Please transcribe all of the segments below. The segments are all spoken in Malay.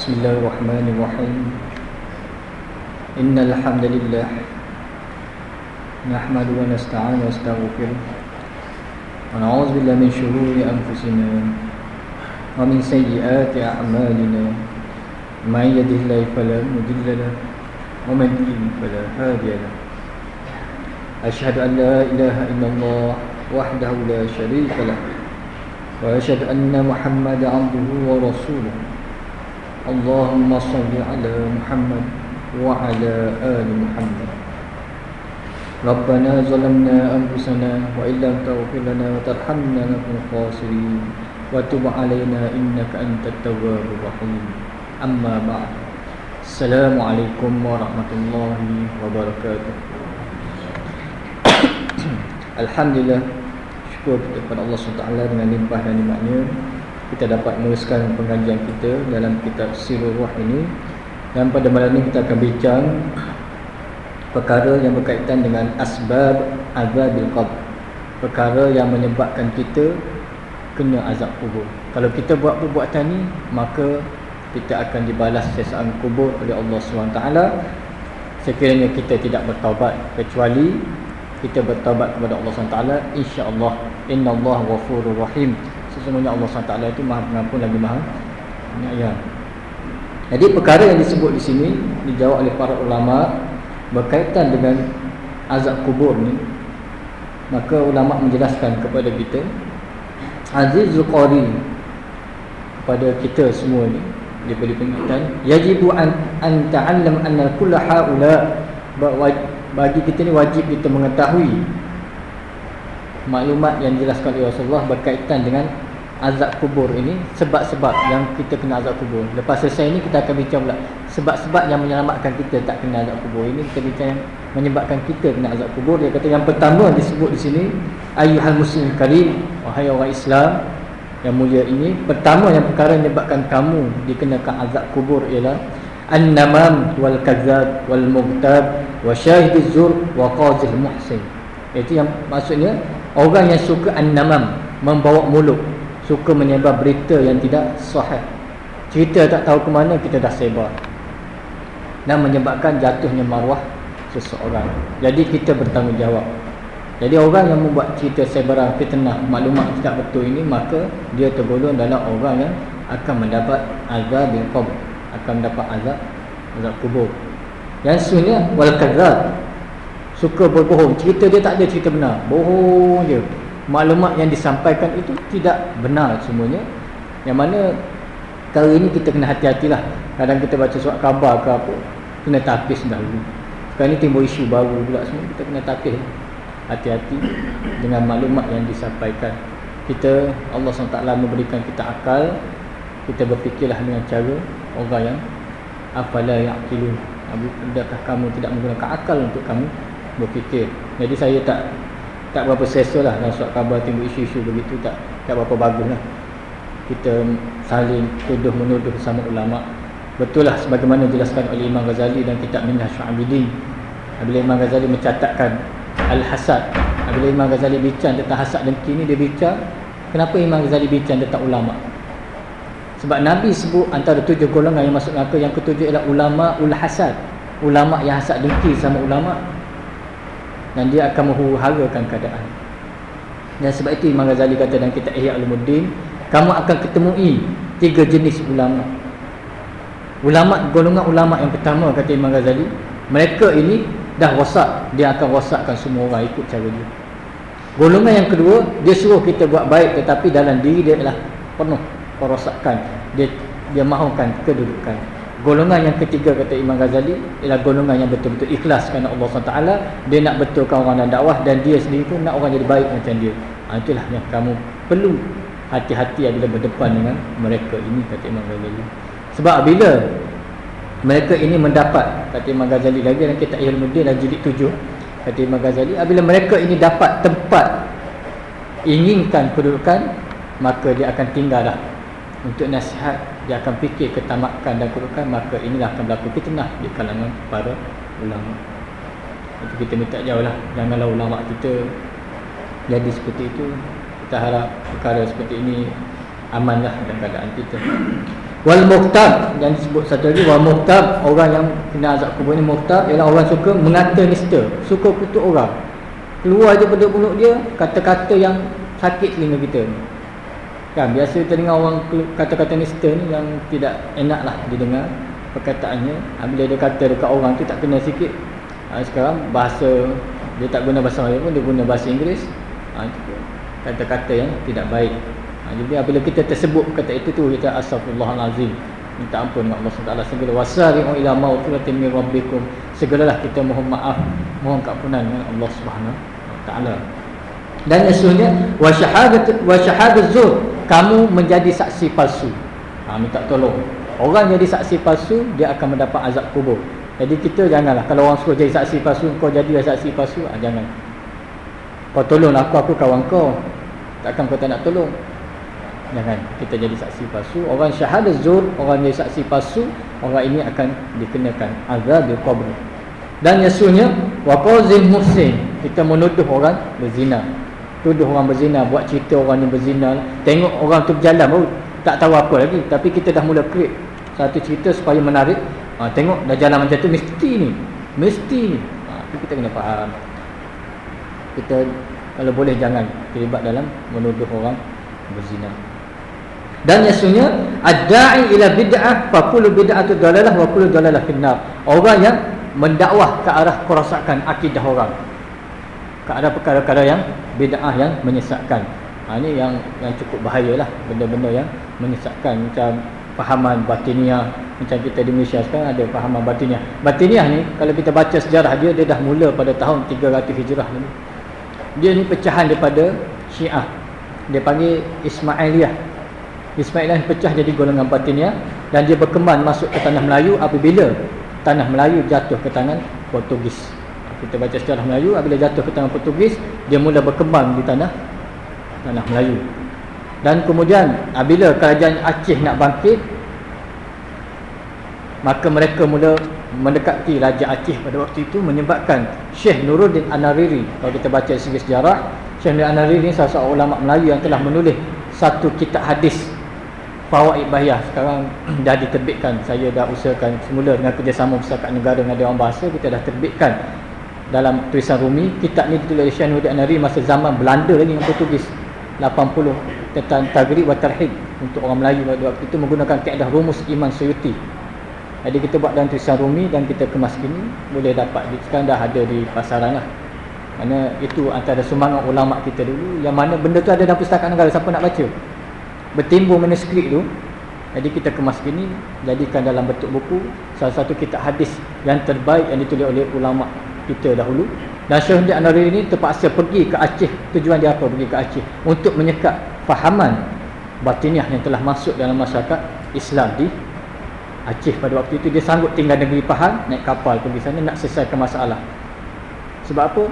بسم الله الرحمن الرحيم إن الحمد لله نحمد ونستعين ونستغفر ونعوذ بالله من شرور أنفسنا ومن سيئات أعمالنا من يده الله فلا مضل له ومن يضلل فلا هادي له أشهد أن لا إله إلا الله وحده لا شريك له وأشهد أن محمد عبده ورسوله اللهم صل على محمد وعلى آل محمد ربنا ظلمنا أنفسنا وإن لم تغفر لنا وترحمنا لنكن خاسرين وتب علينا إنك أنت التواب الرحيم أما بعد السلام عليكم ورحمة الله وبركاته الحمد لله syukur kita kepada Allah SWT dengan limpah dan nikmatnya kita dapat meneruskan pengajian kita dalam kitab Sirul Ruh ini. Dan pada malam ini kita akan bincang perkara yang berkaitan dengan asbab azabil qabr. Perkara yang menyebabkan kita kena azab kubur. Kalau kita buat perbuatan ni maka kita akan dibalas sesaan kubur oleh Allah SWT sekiranya kita tidak bertaubat kecuali kita bertaubat kepada Allah SWT insya-Allah innallaha ghafurur rahim sesungguhnya Allah SWT itu Maha Pengampun lagi Maha Penyayang. Jadi perkara yang disebut di sini dijawab oleh para ulama berkaitan dengan azab kubur ni maka ulama menjelaskan kepada kita Azizul Qari kepada kita semua ni dia beri peringatan yajibu an, an ta'allam anna kull haula bagi kita ni wajib kita mengetahui maklumat yang dijelaskan oleh Rasulullah berkaitan dengan azab kubur ini sebab-sebab yang kita kena azab kubur. Lepas selesai ini kita akan bincang pula. Sebab-sebab yang menyelamatkan kita tak kena azab kubur ini kita bincang yang menyebabkan kita kena azab kubur. Dia kata yang pertama disebut di sini ayyuhal muslim karim wahai orang Islam yang mulia ini pertama yang perkara yang menyebabkan kamu dikenakan azab kubur ialah an-namam wal kadzab wal mughtab wa syahidiz zur wa qazil muhsin. Itu yang maksudnya orang yang suka an-namam membawa mulut suka menyebar berita yang tidak sahih. Cerita tak tahu ke mana kita dah sebar. Dan menyebabkan jatuhnya maruah seseorang. Jadi kita bertanggungjawab. Jadi orang yang membuat cerita sebaran fitnah maklumat tidak betul ini maka dia tergolong dalam orang yang akan mendapat azab bil qabr. Akan mendapat azab azab kubur. Yang sebenarnya wal kadzab. Suka berbohong. Cerita dia tak ada cerita benar. Bohong je maklumat yang disampaikan itu tidak benar semuanya. Yang mana kali ini kita kena hati-hatilah. Kadang kita baca surat khabar ke apa kena tapis dahulu. Sekarang ni timbul isu baru pula semua kita kena tapis hati-hati dengan maklumat yang disampaikan. Kita Allah SWT memberikan kita akal. Kita berfikirlah dengan cara orang yang afala yaqilun. Adakah kamu tidak menggunakan akal untuk kamu berfikir. Jadi saya tak tak berapa selesa lah. Dalam surat khabar timbul isu-isu begitu tak tak berapa bagus lah kita saling tuduh menuduh sama ulama. Betul lah sebagaimana dijelaskan oleh Imam Ghazali dan kitab Minhaj Syu'abidin bila Imam Ghazali mencatatkan Al-Hasad bila Imam Ghazali bincang tentang hasad dan kini dia bincang kenapa Imam Ghazali bincang tentang ulama? Sebab Nabi sebut antara tujuh golongan yang masuk neraka yang ketujuh ialah ulama ul hasad ulama yang hasad dengki sama ulama dan dia akan menghuru-harakan keadaan. Dan sebab itu Imam Ghazali kata dalam kitab Ihya Ulumuddin kamu akan ketemui tiga jenis ulama. Ulama golongan ulama yang pertama kata Imam Ghazali mereka ini dah rosak dia akan rosakkan semua orang ikut cara dia golongan yang kedua dia suruh kita buat baik tetapi dalam diri dia adalah penuh perosakan. Dia dia mahukan kedudukan Golongan yang ketiga kata Imam Ghazali ialah golongan yang betul-betul ikhlas kerana Allah SWT dia nak betulkan orang dan dakwah dan dia sendiri pun nak orang jadi baik macam dia. Ha, itulah yang kamu perlu hati-hati apabila berdepan dengan mereka ini kata Imam Ghazali. Sebab bila mereka ini mendapat kata Imam Ghazali lagi dalam kitab Ilmuddin dan jilid 7 kata Imam Ghazali apabila mereka ini dapat tempat inginkan kedudukan maka dia akan tinggallah untuk nasihat dia akan fikir ketamakan dan kerukan maka inilah akan berlaku fitnah di kalangan para ulama. Itu kita minta jauh lah. Janganlah ulama kita jadi seperti itu. Kita harap perkara seperti ini amanlah dalam keadaan kita. Wal muhtab yang disebut satu lagi wal muhtab orang yang kena azab kubur ni muhtab ialah orang suka mengata nista. Suka kutuk orang. Keluar pada mulut dia kata-kata yang sakit telinga kita kan biasa kita dengar orang kata-kata nista ni yang tidak enak lah didengar perkataannya. Ha, bila dia kata dekat orang tu tak kena sikit. Ha, sekarang bahasa dia tak guna bahasa Melayu pun dia guna bahasa Inggeris. Ha, kata-kata yang tidak baik. Ha, jadi apabila kita tersebut kata itu tu kita astagfirullahalazim minta ampun dengan Allah SWT segala wasari'u ila maghfiratin min rabbikum. Segalalah kita mohon maaf mohon keampunan dengan Allah Subhanahu taala. Dan sesungguhnya wa syahadat wa syahadat zur kamu menjadi saksi palsu. Ha, minta tolong. Orang jadi saksi palsu dia akan mendapat azab kubur. Jadi kita janganlah. Kalau orang suruh jadi saksi palsu kau jadilah saksi palsu ha, jangan. Kau tolong aku aku kawan kau. Takkan kau tak nak tolong? Jangan. Kita jadi saksi palsu. Orang syahadat zur orang jadi saksi palsu orang ini akan dikenakan azab kubur dan yasunya wa qazim muhsin kita menuduh orang berzina tuduh orang berzina buat cerita orang ni berzina. Tengok orang tu berjalan baru tak tahu apa lagi. Tapi kita dah mula create satu cerita supaya menarik. Ha, tengok dah jalan macam tu mesti ni. Mesti ni. Ha, kita kena faham. Kita kalau boleh jangan terlibat dalam menuduh orang berzina. Dan yasunya ad-da'i ila bid'ah fa kullu bid'atu dalalah wa kullu dalalah finnar. Orang yang mendakwah ke arah kerosakan akidah orang arah perkara-perkara yang bid'ah yang menyesatkan. Ha, ini yang yang cukup bahayalah benda-benda yang menyesatkan. Macam fahaman batiniah macam kita di Malaysia sekarang ada fahaman batiniah. Batiniah ni kalau kita baca sejarah dia dia dah mula pada tahun 300 hijrah ni. Dia ni pecahan daripada syiah. Dia panggil Ismailiyah. Ismailiyah pecah jadi golongan batiniah dan dia berkembang masuk ke tanah Melayu apabila tanah Melayu jatuh ke tangan Portugis. Kita baca sejarah Melayu apabila jatuh ke tangan Portugis, dia mula berkembang di tanah tanah Melayu. Dan kemudian apabila kerajaan Aceh nak bangkit maka mereka mula mendekati Raja Aceh pada waktu itu menyebabkan Syekh Nuruddin Anariri kalau kita baca segi sejarah Syekh Nuruddin Anariri ini salah seorang ulama Melayu yang telah menulis satu kitab hadis Fawaid Bahiyah. Sekarang dah diterbitkan. Saya dah usahakan semula dengan kerjasama Pusaka Negara dengan Dewan Bahasa. Kita dah terbitkan dalam tulisan Rumi kitab ni ditulis oleh Syekh Nuruddin Anari masa zaman Belanda lagi dengan Portugis. 80 tentang Tagrib wa Tarhib untuk orang Melayu pada waktu itu menggunakan kaedah rumus Iman Suyuti. Jadi kita buat dalam tulisan Rumi dan kita kemas kini boleh dapat sekarang dah ada di pasaran lah. Mana itu antara semangat ulama kita dulu yang mana benda tu ada dalam Pustaka Negara. Siapa nak baca? Bertimbul manuskrip tu. Jadi kita kemas gini jadikan dalam bentuk buku salah satu kitab hadis yang terbaik yang ditulis oleh ulama kita dahulu. Dan Syekh Hamdi Anwari ini terpaksa pergi ke Aceh. Tujuan dia apa? Pergi ke Aceh. Untuk menyekat fahaman batiniah yang telah masuk dalam masyarakat Islam di Aceh pada waktu itu. Dia sanggup tinggal negeri Pahang naik kapal pergi sana nak selesaikan masalah. Sebab apa?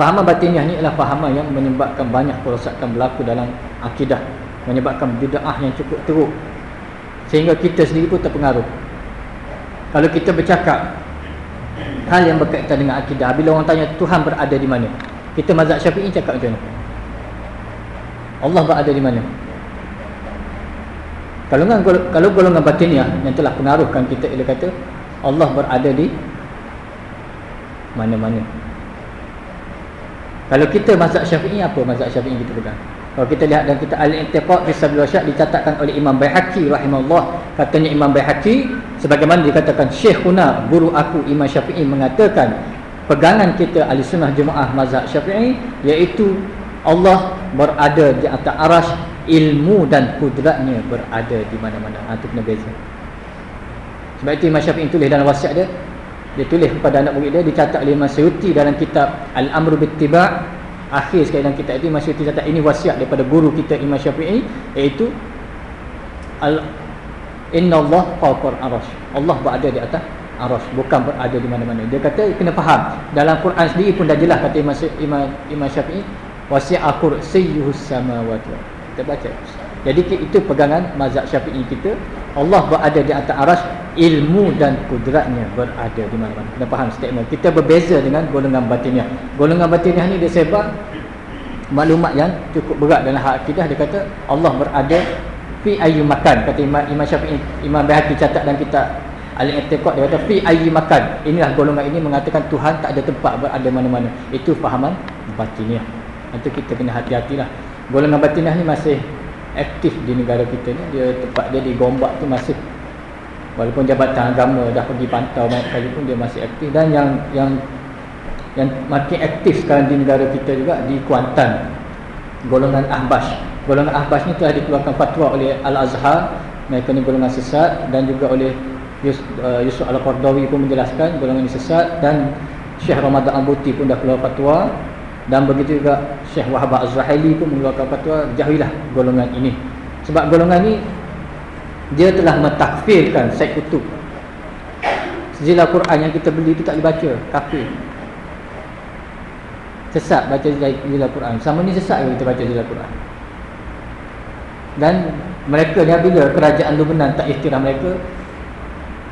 Fahaman batiniah ni adalah fahaman yang menyebabkan banyak kerosakan berlaku dalam akidah. Menyebabkan bid'ah yang cukup teruk. Sehingga kita sendiri pun terpengaruh. Kalau kita bercakap hal yang berkaitan dengan akidah. Bila orang tanya Tuhan berada di mana? Kita mazhab syafi'i cakap macam mana Allah berada di mana? Kalau kalau golongan batiniah yang telah pengaruhkan kita ia kata Allah berada di mana-mana. Kalau kita mazhab syafi'i apa mazhab syafi'i kita pegang kalau kita lihat dan kita al-intiqad fi sabil wasyad dicatatkan oleh Imam Baihaqi rahimahullah. Katanya Imam Baihaqi sebagaimana dikatakan Syekhuna guru aku Imam Syafi'i mengatakan pegangan kita ahli sunnah jemaah mazhab Syafi'i iaitu Allah berada di atas aras ilmu dan kudratnya berada di mana-mana. Ha, itu kena beza. Sebab itu Imam Syafi'i tulis dalam wasiat dia. Dia tulis kepada anak murid dia dicatat oleh Imam Suyuti dalam kitab Al-Amru Bittiba' akhir sekali dalam kitab itu Imam Syafi'i kata ini wasiat daripada guru kita Imam Syafi'i iaitu al inna Allah fawqa arash Allah berada di atas arash bukan berada di mana-mana. Dia kata kena faham dalam Quran sendiri pun dah jelas kata Imam Imam, Syafi'i wasi'a kursiyyuhus samawati kita baca jadi itu pegangan mazhab Syafi'i kita. Allah berada di atas aras ilmu dan kudratnya berada di mana-mana. Kena faham statement. Kita berbeza dengan golongan batiniah. Golongan batiniah ni dia sebar maklumat yang cukup berat dalam hak akidah. Dia kata Allah berada fi ayyu makan. Kata Imam, Imam Syafi'i Imam Baihaqi catat dan kita Al-I'tiqad. Dia kata fi ayyi makan. Inilah golongan ini mengatakan Tuhan tak ada tempat berada mana-mana. Itu fahaman batiniah. Itu kita kena hati-hatilah. Golongan batiniah ni masih aktif di negara kita ni dia tempat dia di Gombak tu masih walaupun jabatan agama dah pergi pantau banyak kali pun dia masih aktif. Dan yang yang yang makin aktif sekarang di negara kita juga di Kuantan golongan Ahbash. Golongan Ahbash ni telah dikeluarkan fatwa oleh Al-Azhar mereka ni golongan sesat dan juga oleh Uh, Yusuf Al-Qardawi pun menjelaskan golongan ini sesat dan Syekh Ramadan Al-Buti pun dah keluar fatwa dan begitu juga Syekh Wahab Az-Zahili pun mengeluarkan fatwa jauhilah golongan ini. Sebab golongan ini dia telah mentakfirkan Syed Kutub. Sejilah Quran yang kita beli itu tak dibaca kafir. Sesat baca sejilah Quran. Sama ni sesat kalau kita baca sejilah Quran. Dan mereka ni bila kerajaan Lebanon tak ikhtirah mereka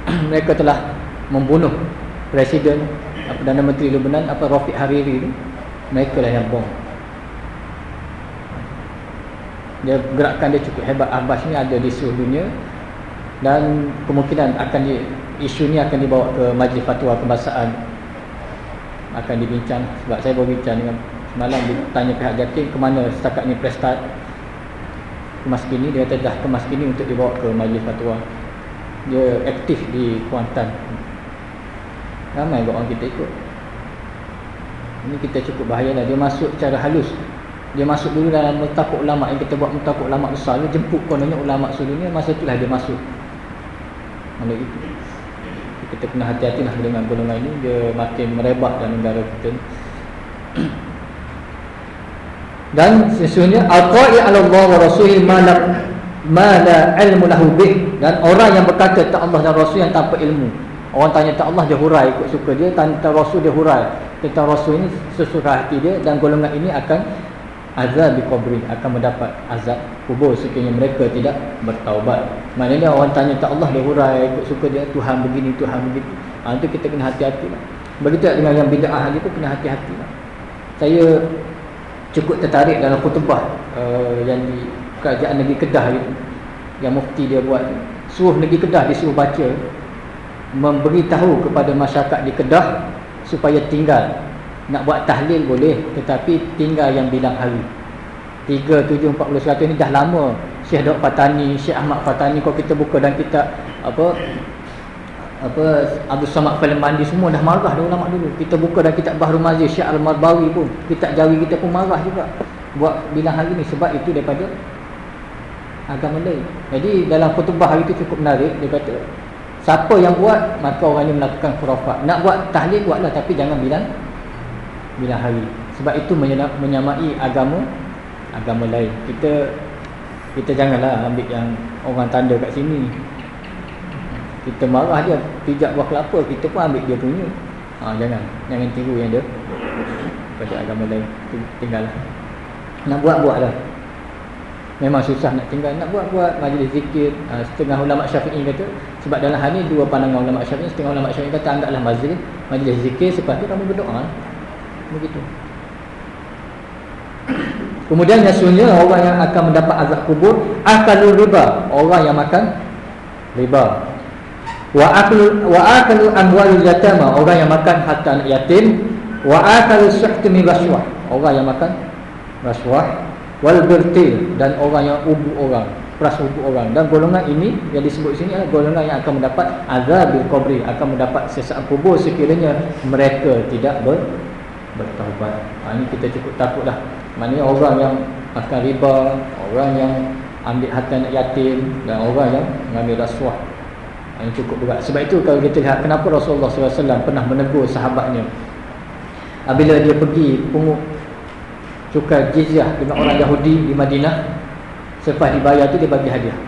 mereka telah membunuh presiden Perdana Menteri Lebanon apa Rafiq Hariri tu mereka lah yang bom. Dia gerakan dia cukup hebat. Abbas ni ada di seluruh dunia. Dan kemungkinan akan di, isu ni akan dibawa ke majlis fatwa kebangsaan. Akan dibincang. Sebab saya berbincang dengan semalam ditanya pihak JAKIM ke mana setakat ni prestat kemas kini. Dia kata dah kemas kini untuk dibawa ke majlis fatwa. Dia aktif di Kuantan. Ramai orang kita ikut ini kita cukup bahaya lah. Dia masuk secara halus. Dia masuk dulu dalam mutakuk ulama. Yang kita buat mutakuk ulama besar dia jemput kononnya ulama dunia masa itulah dia masuk. Mana itu? Kita kena hati-hati lah dengan golongan ini. Dia makin merebak dalam negara kita dan sesungguhnya al-qa'i Allah wa rasulih malak mala ilmu lahu bih. Dan orang yang berkata tak Allah dan Rasul yang tanpa ilmu. Orang tanya tak Allah dia hurai. Ikut suka dia tentang Rasul dia hurai tentang Rasul ini sesuka hati dia dan golongan ini akan azab di kubri akan mendapat azab kubur sekiranya mereka tidak bertaubat maknanya orang tanya tak Allah dia hurai ikut suka dia Tuhan begini Tuhan begitu ha, itu kita kena hati-hati lah. begitu dengan yang bid'ah ni pun kena hati-hati lah. saya cukup tertarik dalam kutubah uh, yang di kerajaan negeri Kedah itu yang mufti dia buat suruh negeri Kedah disuruh baca memberitahu kepada masyarakat di Kedah supaya tinggal. Nak buat tahlil boleh tetapi tinggal yang bilang hari. 3, 7, 40, 100 ni dah lama. Syekh Dok Fatani, Syekh Ahmad Fatani kalau kita buka dan kita apa apa Abdul Samad Falimandi semua dah marah dah ulama dulu. Kita buka dan kita Bahru Mazir Syekh Al-Marbawi pun. Kita jawi kita pun marah juga. Buat bilang hari ni sebab itu daripada agama lain. Jadi dalam khutbah hari itu cukup menarik. Dia kata siapa yang buat maka orang ini melakukan khurafat. Nak buat tahlil buatlah tapi jangan bilang bilang hari. Sebab itu menyamai agama agama lain. Kita kita janganlah ambil yang orang tanda kat sini. Kita marah dia pijak buah kelapa kita pun ambil dia punya. Ha, jangan jangan tiru yang dia pada agama lain. Tinggallah. Nak buat buatlah memang susah nak tinggal. Nak buat-buat majlis zikir uh, setengah ulama syafi'i kata sebab dalam hal ni dua pandangan ulama syafi'i setengah ulama syafi'i kata anggaplah majlis majlis zikir sebab tu kamu berdoa. Begitu. Kemudian yang orang yang akan mendapat azab kubur akalu riba. Orang yang makan riba. Wa aklu wa aklu amwalul yatama. Orang yang makan harta anak yatim. Wa akalu suhtu min rasuah. Orang yang makan rasuah wal bertil dan orang yang ubu orang peras ubu orang. Dan golongan ini yang disebut sini adalah golongan yang akan mendapat azabil qabri akan mendapat sesaat kubur sekiranya mereka tidak ber, bertaubat. Ha, ini kita cukup takutlah maknanya orang yang makan riba orang yang ambil harta anak yatim dan orang yang mengambil rasuah. Ha, ini cukup berat. Sebab itu kalau kita lihat kenapa Rasulullah SAW pernah menegur sahabatnya. Apabila dia pergi pungut cukai jizyah dengan orang Yahudi di Madinah. Selepas dibayar tu dia bagi hadiah.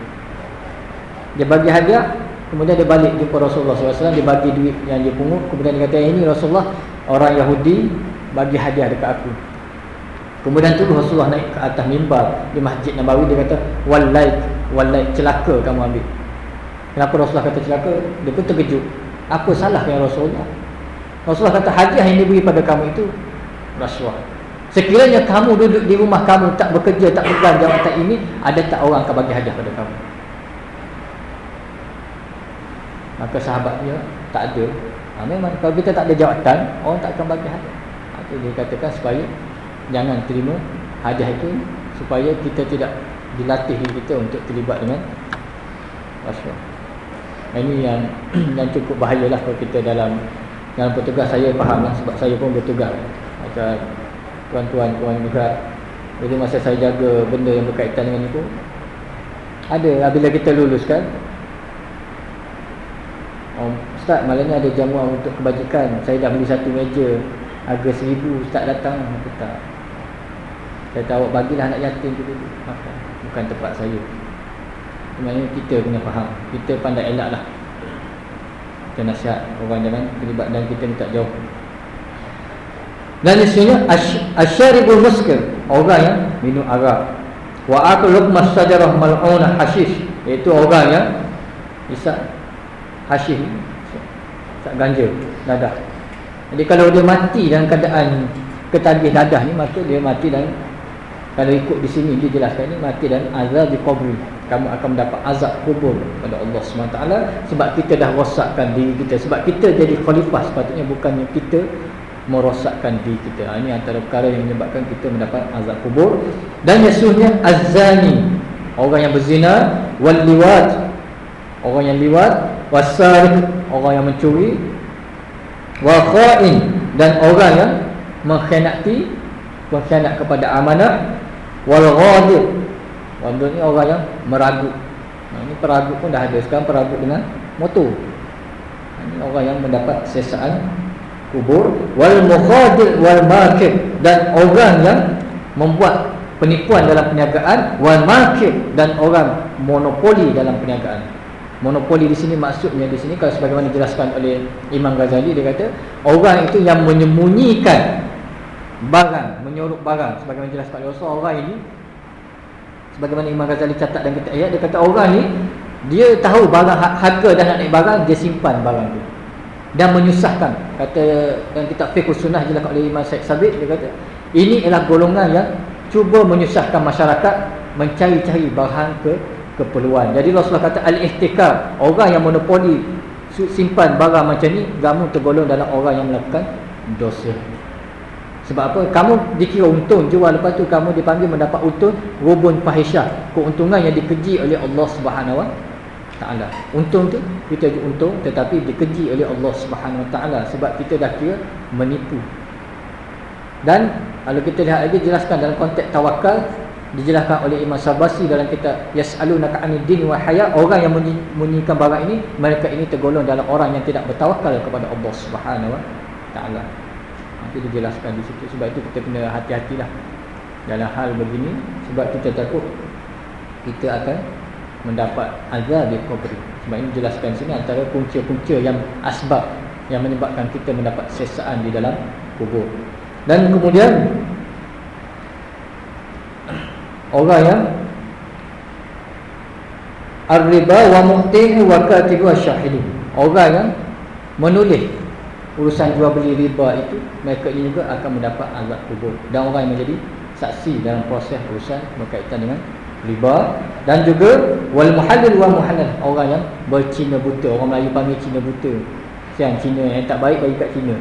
Dia bagi hadiah kemudian dia balik jumpa Rasulullah SAW dia bagi duit yang dia pungut. Kemudian dia kata ini Rasulullah orang Yahudi bagi hadiah dekat aku. Kemudian tu Rasulullah naik ke atas mimbar di Masjid Nabawi dia kata walai walai celaka kamu ambil. Kenapa Rasulullah kata celaka? Dia pun terkejut. Apa salah yang Rasulullah? Rasulullah kata hadiah yang diberi pada kamu itu rasuah Sekiranya kamu duduk di rumah kamu tak bekerja, tak pegang jawatan ini, ada tak orang akan bagi hadiah pada kamu? Maka sahabat dia tak ada. Ha, memang kalau kita tak ada jawatan, orang tak akan bagi hadiah. Ha, itu dia katakan supaya jangan terima hadiah itu supaya kita tidak dilatih kita untuk terlibat dengan rasuah. Ini yang yang cukup bahayalah kalau kita dalam dalam petugas saya faham lah sebab saya pun bertugas macam tuan-tuan tuan juga jadi masa saya jaga benda yang berkaitan dengan itu ada bila kita luluskan oh, Ustaz malangnya ada jamuan untuk kebajikan. Saya dah beli satu meja harga seribu Ustaz datang aku tak. Saya tahu bagilah anak yatim tu dulu. Makan bukan tempat saya. Sebenarnya kita kena faham. Kita pandai elak lah kita nasihat orang jangan terlibat dan kita minta jauh dan isinya asyaribul muskil orang yang minum arak. Wa akul luqmas sajarah mal'una hashish. Iaitu orang yang isap hashish isap ganja dadah. Jadi kalau dia mati dalam keadaan ketagih dadah ni maka dia mati dan kalau ikut di sini dijelaskan ni mati dan azab di kubur kamu akan mendapat azab kubur pada Allah SWT sebab kita dah rosakkan diri kita sebab kita jadi khalifah sepatutnya bukannya kita merosakkan diri kita ha, ini antara perkara yang menyebabkan kita mendapat azab kubur dan yasuhnya azani orang yang berzina wal liwat orang yang liwat wasarif orang yang mencuri wa kha'in dan orang yang mengkhianati mengkhianat kepada amanah wal ghadir Wanda ni orang yang meragut. Nah, ini peragut pun dah ada. Sekarang peragut dengan motor. Ini orang yang mendapat sesaan kubur. Wal mukhadir wal makib. Dan orang yang membuat penipuan dalam perniagaan. Wal makib. Dan orang monopoli dalam perniagaan. Monopoli di sini maksudnya di sini kalau sebagaimana dijelaskan oleh Imam Ghazali dia kata orang itu yang menyembunyikan barang, menyorok barang sebagaimana dijelaskan oleh Rasul orang ini sebagaimana Imam Ghazali catat dalam kitab ayat dia kata orang ni dia tahu barang ha-, harga dan nak naik barang dia simpan barang tu dan menyusahkan kata dalam kitab fiqh sunnah dijelaskan oleh Imam Syed Sabit dia kata ini ialah golongan yang cuba menyusahkan masyarakat mencari-cari bahan ke keperluan jadi Rasulullah kata al-ihtikar orang yang monopoli simpan barang macam ni kamu tergolong dalam orang yang melakukan dosa sebab apa? Kamu dikira untung jual lepas tu kamu dipanggil mendapat untung rubun fahisyah. Keuntungan yang dikeji oleh Allah Subhanahu Taala. Untung tu kita untung tetapi dikeji oleh Allah Subhanahu Wa Taala sebab kita dah kira menipu. Dan kalau kita lihat lagi jelaskan dalam konteks tawakal dijelaskan oleh Imam Sabasi dalam kitab Yas'alunaka 'anid din wa haya orang yang menyinyikan barang ini mereka ini tergolong dalam orang yang tidak bertawakal kepada Allah Subhanahu Wa Taala itu dijelaskan di situ sebab itu kita kena hati-hatilah dalam hal begini sebab kita takut kita akan mendapat azab di kubur. Sebab ini dijelaskan sini antara punca-punca yang asbab yang menyebabkan kita mendapat sesaan di dalam kubur. Dan kemudian orang yang ar-riba wa mu'tihi wa katibu syahidin orang yang menulis urusan jual beli riba itu mereka juga akan mendapat azab kubur. Dan orang yang menjadi saksi dalam proses urusan berkaitan dengan riba. Dan juga wal muhallil wal muhallal orang yang bercina buta. Orang Melayu panggil cina buta. Siang cina yang tak baik bagi kat cina.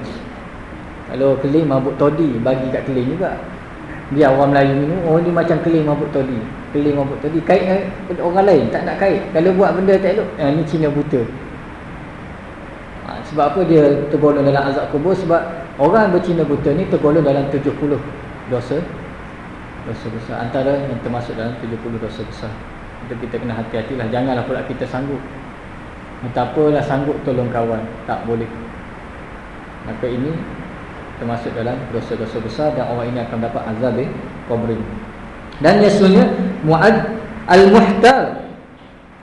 Kalau keling mabuk todi bagi kat keling juga. Biar orang Melayu minum oh ni macam keling mabuk todi. Keling mabuk todi kait orang lain. Tak nak kait. Kalau buat benda tak elok eh, ni cina buta. Sebab apa dia tergolong dalam azab kubur? Sebab orang bercina buta ni tergolong dalam 70 dosa dosa besar. Antara yang termasuk dalam 70 dosa besar. Itu kita kena hati-hatilah. Janganlah pula kita sanggup. Tak apalah sanggup tolong kawan. Tak boleh. Maka ini termasuk dalam dosa-dosa besar dan orang ini akan dapat azab kubur dan yasunya muad al-muhtal.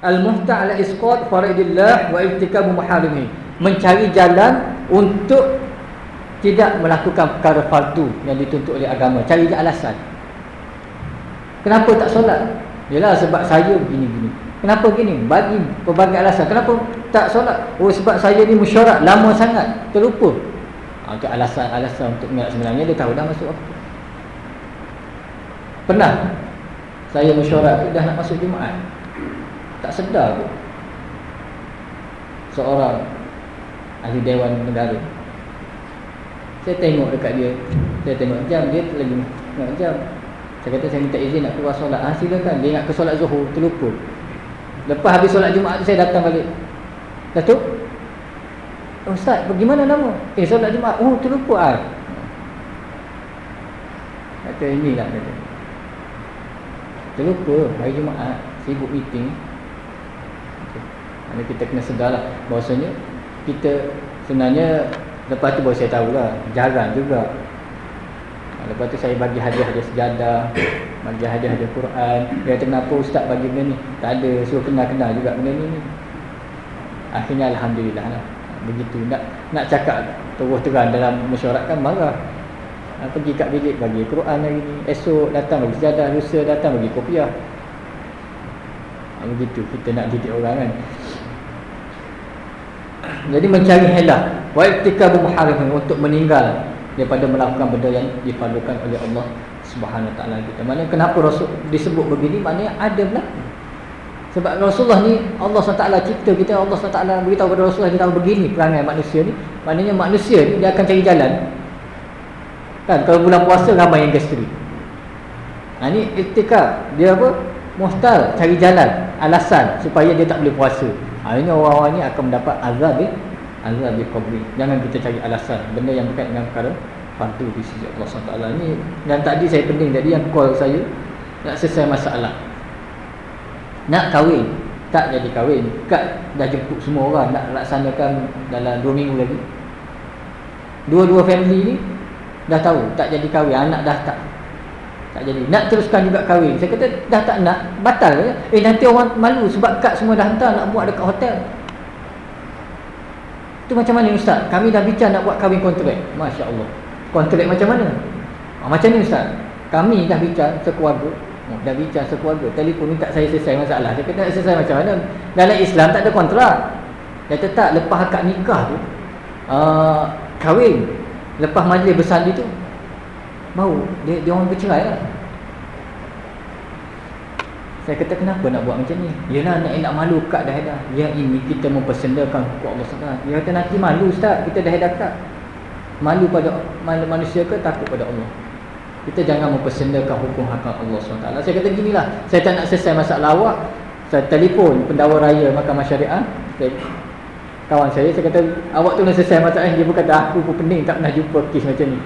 Al-muhtal ala isqat faridillah wa ibtikab muharrimih mencari jalan untuk tidak melakukan perkara fardu yang dituntut oleh agama. Cari alasan kenapa tak solat? Yalah sebab saya begini-gini kenapa gini? Bagi pelbagai alasan. Kenapa tak solat? Oh sebab saya ni mesyuarat lama sangat. Terlupa. Itu alasan-alasan untuk niat sebenarnya. Dia tahu dah masuk waktu. Pernah? Saya mesyuarat Dah nak masuk Jumaat. Tak sedar pun Seorang Ahli Dewan Negara. Saya tengok dekat dia. Saya tengok jam Dia lagi tengok jam Saya kata saya minta izin nak keluar solat. Ah, Silakan. Dia nak ke solat Zuhur Terlupa. Lepas habis solat Jumaat Saya datang balik. Datuk oh, Ustaz bagaimana nama? Eh solat Jumaat. Oh terlupa. Ah. Kata inilah kata. Terlupa. Hari Jumaat Sibuk meeting. Jadi kita kena sedar lah Bahawasanya Kita sebenarnya Lepas tu baru saya tahu lah Jarang juga Lepas tu saya bagi hadiah-hadiah sejadah Bagi hadiah-hadiah Quran. Dia kata kenapa ustaz bagi benda ni? Tak ada Suruh kenal-kenal juga benda ni. Akhirnya Alhamdulillah lah. Begitu. Nak nak cakap terus terang dalam mesyuarat kan marah. Ha, pergi kat bilik bagi Quran hari ni. Esok datang bagi sejadah lusa datang bagi kopiah. Ha, begitu kita nak didik orang kan. Jadi mencari helah wa ittikabu muharram untuk meninggal daripada melakukan benda yang diperlukan oleh Allah Subhanahu taala kita. Mana kenapa Rasul disebut begini? Maknanya ada berlaku. Sebab Rasulullah ni Allah SWT cipta kita Allah SWT beritahu kepada Rasulullah kita begini perangai manusia ni. Maknanya manusia ni dia akan cari jalan Kan kalau bulan puasa ramai yang gastrik. Ha ni iktikaf. Dia apa? Muhtal cari jalan, alasan supaya dia tak boleh puasa. Ini orang-orang ni akan mendapat azab eh? Azab di qabri. Jangan kita cari alasan. Benda yang berkaitan dengan perkara fardu di sisi Allah SWT ni yang tadi saya pening tadi yang call saya nak selesai masalah. Nak kahwin, tak jadi kahwin. Kad dah jemput semua orang nak laksanakan dalam 2 minggu lagi. Dua-dua family ni dah tahu tak jadi kahwin anak dah tak. Tak jadi. Nak teruskan juga kahwin. Saya kata dah tak nak. Batal. Eh nanti orang malu sebab kad semua dah hantar nak buat dekat hotel tu macam mana ustaz? Kami dah bincang nak buat kahwin kontrak. masya-Allah. Kontrak macam mana? Ha, macam ni ustaz. Kami dah bincang sekeluarga. Oh, dah bincang sekeluarga. Telefon minta saya selesai masalah. Dia kata selesai macam mana? Dalam Islam tak ada kontrak. Dia tetap lepas akad nikah tu uh, kahwin. Lepas majlis bersalin tu Baru dia, dia orang bercerai lah Saya kata kenapa nak buat macam ni? Yelah nak nak malu kat dah dah. Yang ini kita mempersendakan hukum Allah SWT Dia kata nanti malu ustaz. Kita dah dah kat Malu pada malu manusia ke? Takut pada Allah. Kita jangan mempersendakan hukum hak Allah SWT Saya kata gini lah Saya tak nak selesai masalah awak. Saya telefon pendakwa raya mahkamah syariah. Kawan saya saya kata awak tu nak selesai masalah dia berkata aku pun pening tak pernah jumpa kes macam ni.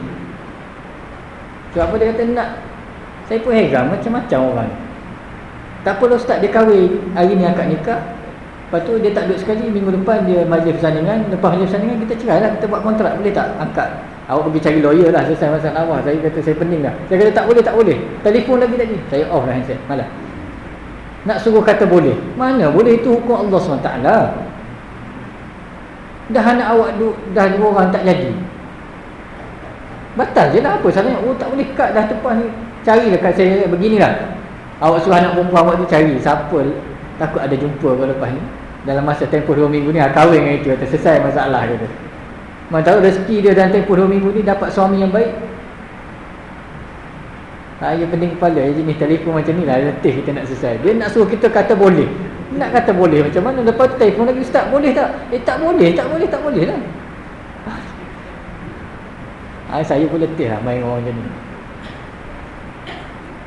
Sebab apa? Dia kata nak. Saya pun heran macam-macam orang tak apalah ustaz dia kahwin. Hari ni akad nikah lepas tu dia tak duduk sekali. Minggu depan dia majlis persandingan lepas majlis persandingan kita cerai lah. Kita buat kontrak. Boleh tak angkat? Awak pergi cari lawyer lah. Selesai masalah awak saya kata saya pening dah saya kata tak boleh tak boleh. Telefon lagi tadi. Saya off lah handset. Malah nak suruh kata boleh. Mana boleh? Itu hukum Allah SWT. Dah anak awak du, dah dua orang tak jadi. Batal je lah apa salahnya. Oh tak boleh kat dah tepas ni. Carilah kat saya beginilah. Awak suruh anak perempuan awak tu cari. Siapa takut ada jumpa kalau lepas ni. Dalam masa tempoh dua minggu ni. Ha, kahwin dengan itu. Kata selesai masalah kata. Mana tahu rezeki dia dalam tempoh dua minggu ni dapat suami yang baik. Ha, ia pening kepala. Jadi ni telefon macam ni lah. Letih kita nak selesai. Dia nak suruh kita kata boleh. Nak kata boleh macam mana Lepas tu telefon lagi Ustaz boleh tak Eh tak boleh Tak boleh Tak boleh lah ha, Saya pun letih lah Main orang macam ni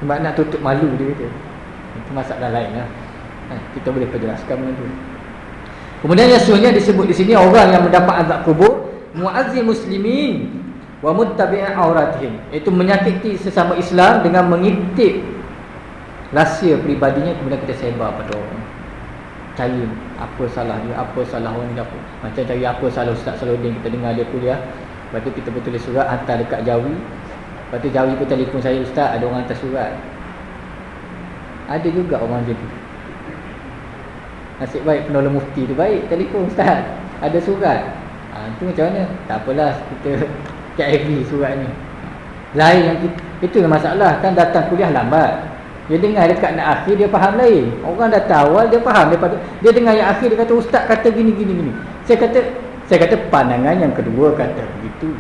Sebab nak tutup malu dia kata Itu masalah lain lah ha, Kita boleh perjelaskan benda tu Kemudian sebenarnya disebut di sini Orang yang mendapat azab kubur Mu'azzim muslimin Wa muttabi'an auratihim Itu menyakiti sesama Islam Dengan mengintip Rahsia peribadinya Kemudian kita sebar pada orang cari apa salah dia, apa salah orang ni. Macam cari apa salah Ustaz Saludin kita dengar dia kuliah. Lepas tu kita bertulis surat hantar dekat Jawi. Lepas tu Jawi pun telefon saya Ustaz ada orang hantar surat. Ada juga orang macam tu. Nasib baik penolong mufti tu baik telefon Ustaz. Ada surat. Ha, tu macam mana? Tak apalah kita KFB surat ni. Lain yang kita, itu masalah kan datang kuliah lambat. Dia dengar dekat nak akhir dia faham lain. Orang dah awal dia faham daripada dia dengar yang akhir dia kata ustaz kata gini gini gini. Saya kata saya kata pandangan yang kedua kata begitu.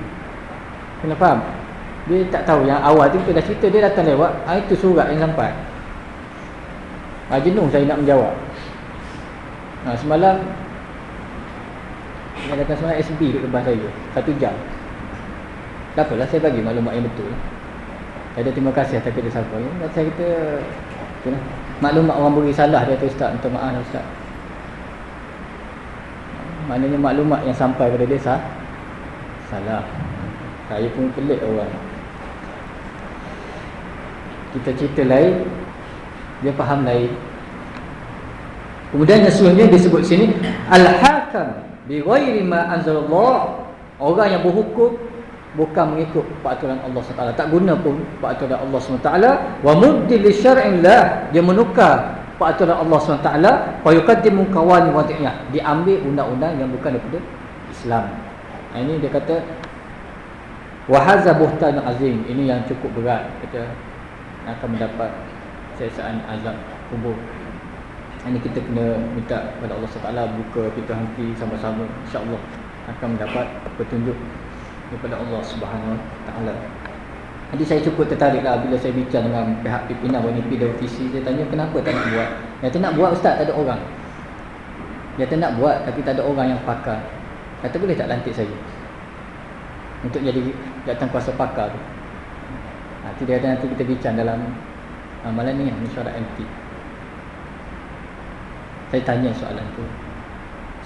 Kena faham? Dia tak tahu yang awal tu kita dah cerita dia datang lewat. Ah itu surat yang sampai. Ah jenuh saya nak menjawab. Ha, semalam Yang datang semalam SB kat kebas saya Satu jam Tak apalah saya bagi maklumat yang betul Saya ada terima kasih atas kerja siapa ya. Saya kata itulah. Maklumat orang beri salah dia tu Ustaz Minta maaf lah Ustaz Maknanya maklumat yang sampai pada dia sah Salah Saya pun pelik orang Kita cerita lain Dia faham lain. Kemudian selanjutnya disebut sini al-hakam bi ghairi ma anzalallah. Orang yang berhukum bukan mengikut peraturan Allah SWT tak guna pun peraturan Allah SWT wa muddil li syar'illah dia menukar peraturan Allah SWT wa yuqaddimu qawani wadi'iyah diambil undang-undang yang bukan daripada Islam. Ini dia kata wa hadza buhtan azim. Ini yang cukup berat kata akan mendapat sesaan azab kubur ini kita kena minta kepada Allah SWT buka kita hati sama-sama insya-Allah akan mendapat petunjuk daripada Allah Subhanahu taala. Jadi saya cukup tertariklah bila saya bincang dengan pihak pimpinan WNP dan OTC saya tanya kenapa tak nak buat. Yang tak nak buat ustaz tak ada orang. Dia tak nak buat tapi tak ada orang yang pakar. Kata boleh tak lantik saya? Untuk jadi datang kuasa pakar tu. Nanti dia kata nanti kita bincang dalam uh, malam ni mesyuarat MT. Saya tanya soalan tu.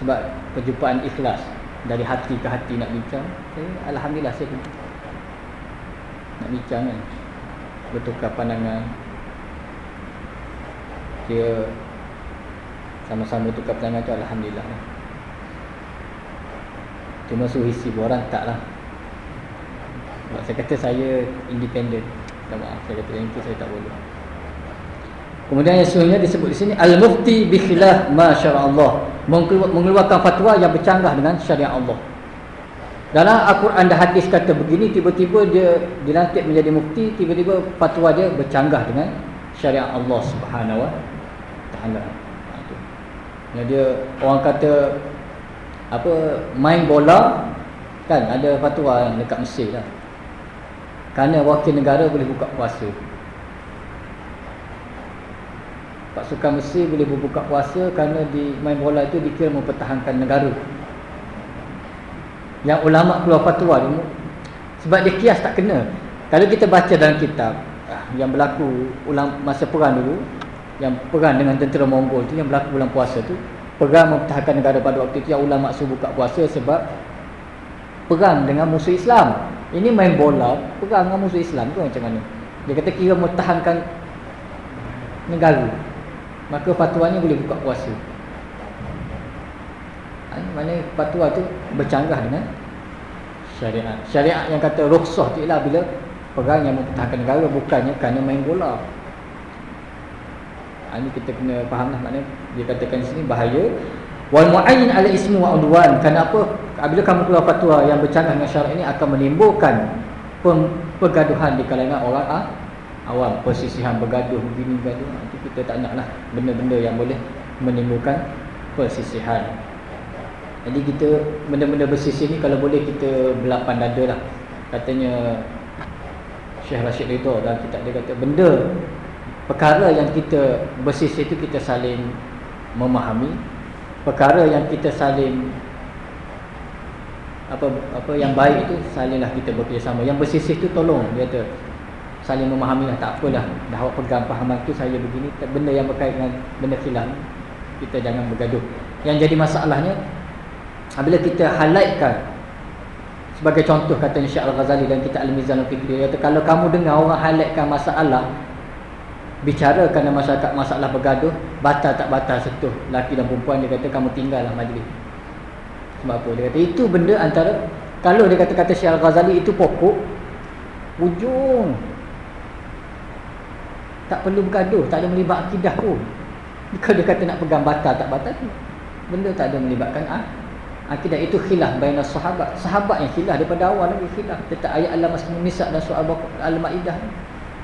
Sebab perjumpaan ikhlas Dari hati ke hati nak bincang saya, Alhamdulillah saya Nak bincang kan. Bertukar pandangan. Dia Sama-sama tukar pandangan tu Alhamdulillah. Cuma suruh isi orang tak lah Sebab saya kata saya independen Tak maaf saya kata yang itu saya tak boleh Kemudian yang selanjutnya disebut di sini al-mufti bi khilaf ma Allah mengeluarkan fatwa yang bercanggah dengan syariat Allah. Dalam Al-Quran dan hadis kata begini tiba-tiba dia dilantik menjadi mufti tiba-tiba fatwa dia bercanggah dengan syariat Allah Subhanahu wa taala. Yang dia orang kata apa main bola kan ada fatwa dekat Mesir lah. Kerana wakil negara boleh buka puasa. pasukan Mesir boleh berbuka puasa kerana di main bola itu dikira mempertahankan negara. Yang ulama keluar fatwa ni sebab dia kias tak kena. Kalau kita baca dalam kitab ah, yang berlaku ulang masa perang dulu yang perang dengan tentera Mongol tu yang berlaku bulan puasa tu perang mempertahankan negara pada waktu itu yang ulama suruh buka puasa sebab perang dengan musuh Islam. Ini main bola perang dengan musuh Islam tu macam mana? Dia kata kira mempertahankan negara maka fatwanya boleh buka puasa. Ha, mana fatwa tu bercanggah dengan syariat. Syariat yang kata rukhsah tu ialah bila perang yang mempertahankan negara bukannya kerana main bola. Ha, ini kita kena faham lah dia katakan sini bahaya wal muayyin ala ismu wa udwan. Kenapa apabila kamu keluar fatwa yang bercanggah dengan syariat ini akan menimbulkan pergaduhan di kalangan orang ah, awam. Persisihan bergaduh begini gaduh nanti kita tak naklah benda-benda yang boleh menimbulkan persisihan. Jadi kita benda-benda bersisih ni kalau boleh kita belapan dada lah. Katanya Syekh Rashid Ridho dalam kitab dia kata benda perkara yang kita bersisih tu kita saling memahami perkara yang kita saling apa apa yang baik itu salinglah kita bekerjasama. Yang bersisih tu tolong dia kata. Saling memahami lah tak apalah. Dah awak pegang fahaman tu saya begini benda yang berkaitan dengan benda khilaf kita jangan bergaduh. Yang jadi masalahnya apabila kita highlightkan sebagai contoh kata Syekh Al-Ghazali dan kita Al-Mizan Al-Fikri kata kalau kamu dengar orang highlightkan masalah bicara kerana masyarakat masalah bergaduh batal tak batal sentuh. Laki dan perempuan dia kata kamu tinggallah majlis. Sebab apa? Dia kata itu benda antara kalau dia kata kata Syekh Al-Ghazali itu pokok ujung tak perlu bergaduh tak ada melibat akidah pun. Kalau dia kata nak pegang batal tak batal benda tak ada melibatkan ah, akidah. Itu khilaf baina sahabat. Sahabat yang khilaf daripada awal lagi khilaf. Tetap ayat Allah masih nisa dan surah al-maidah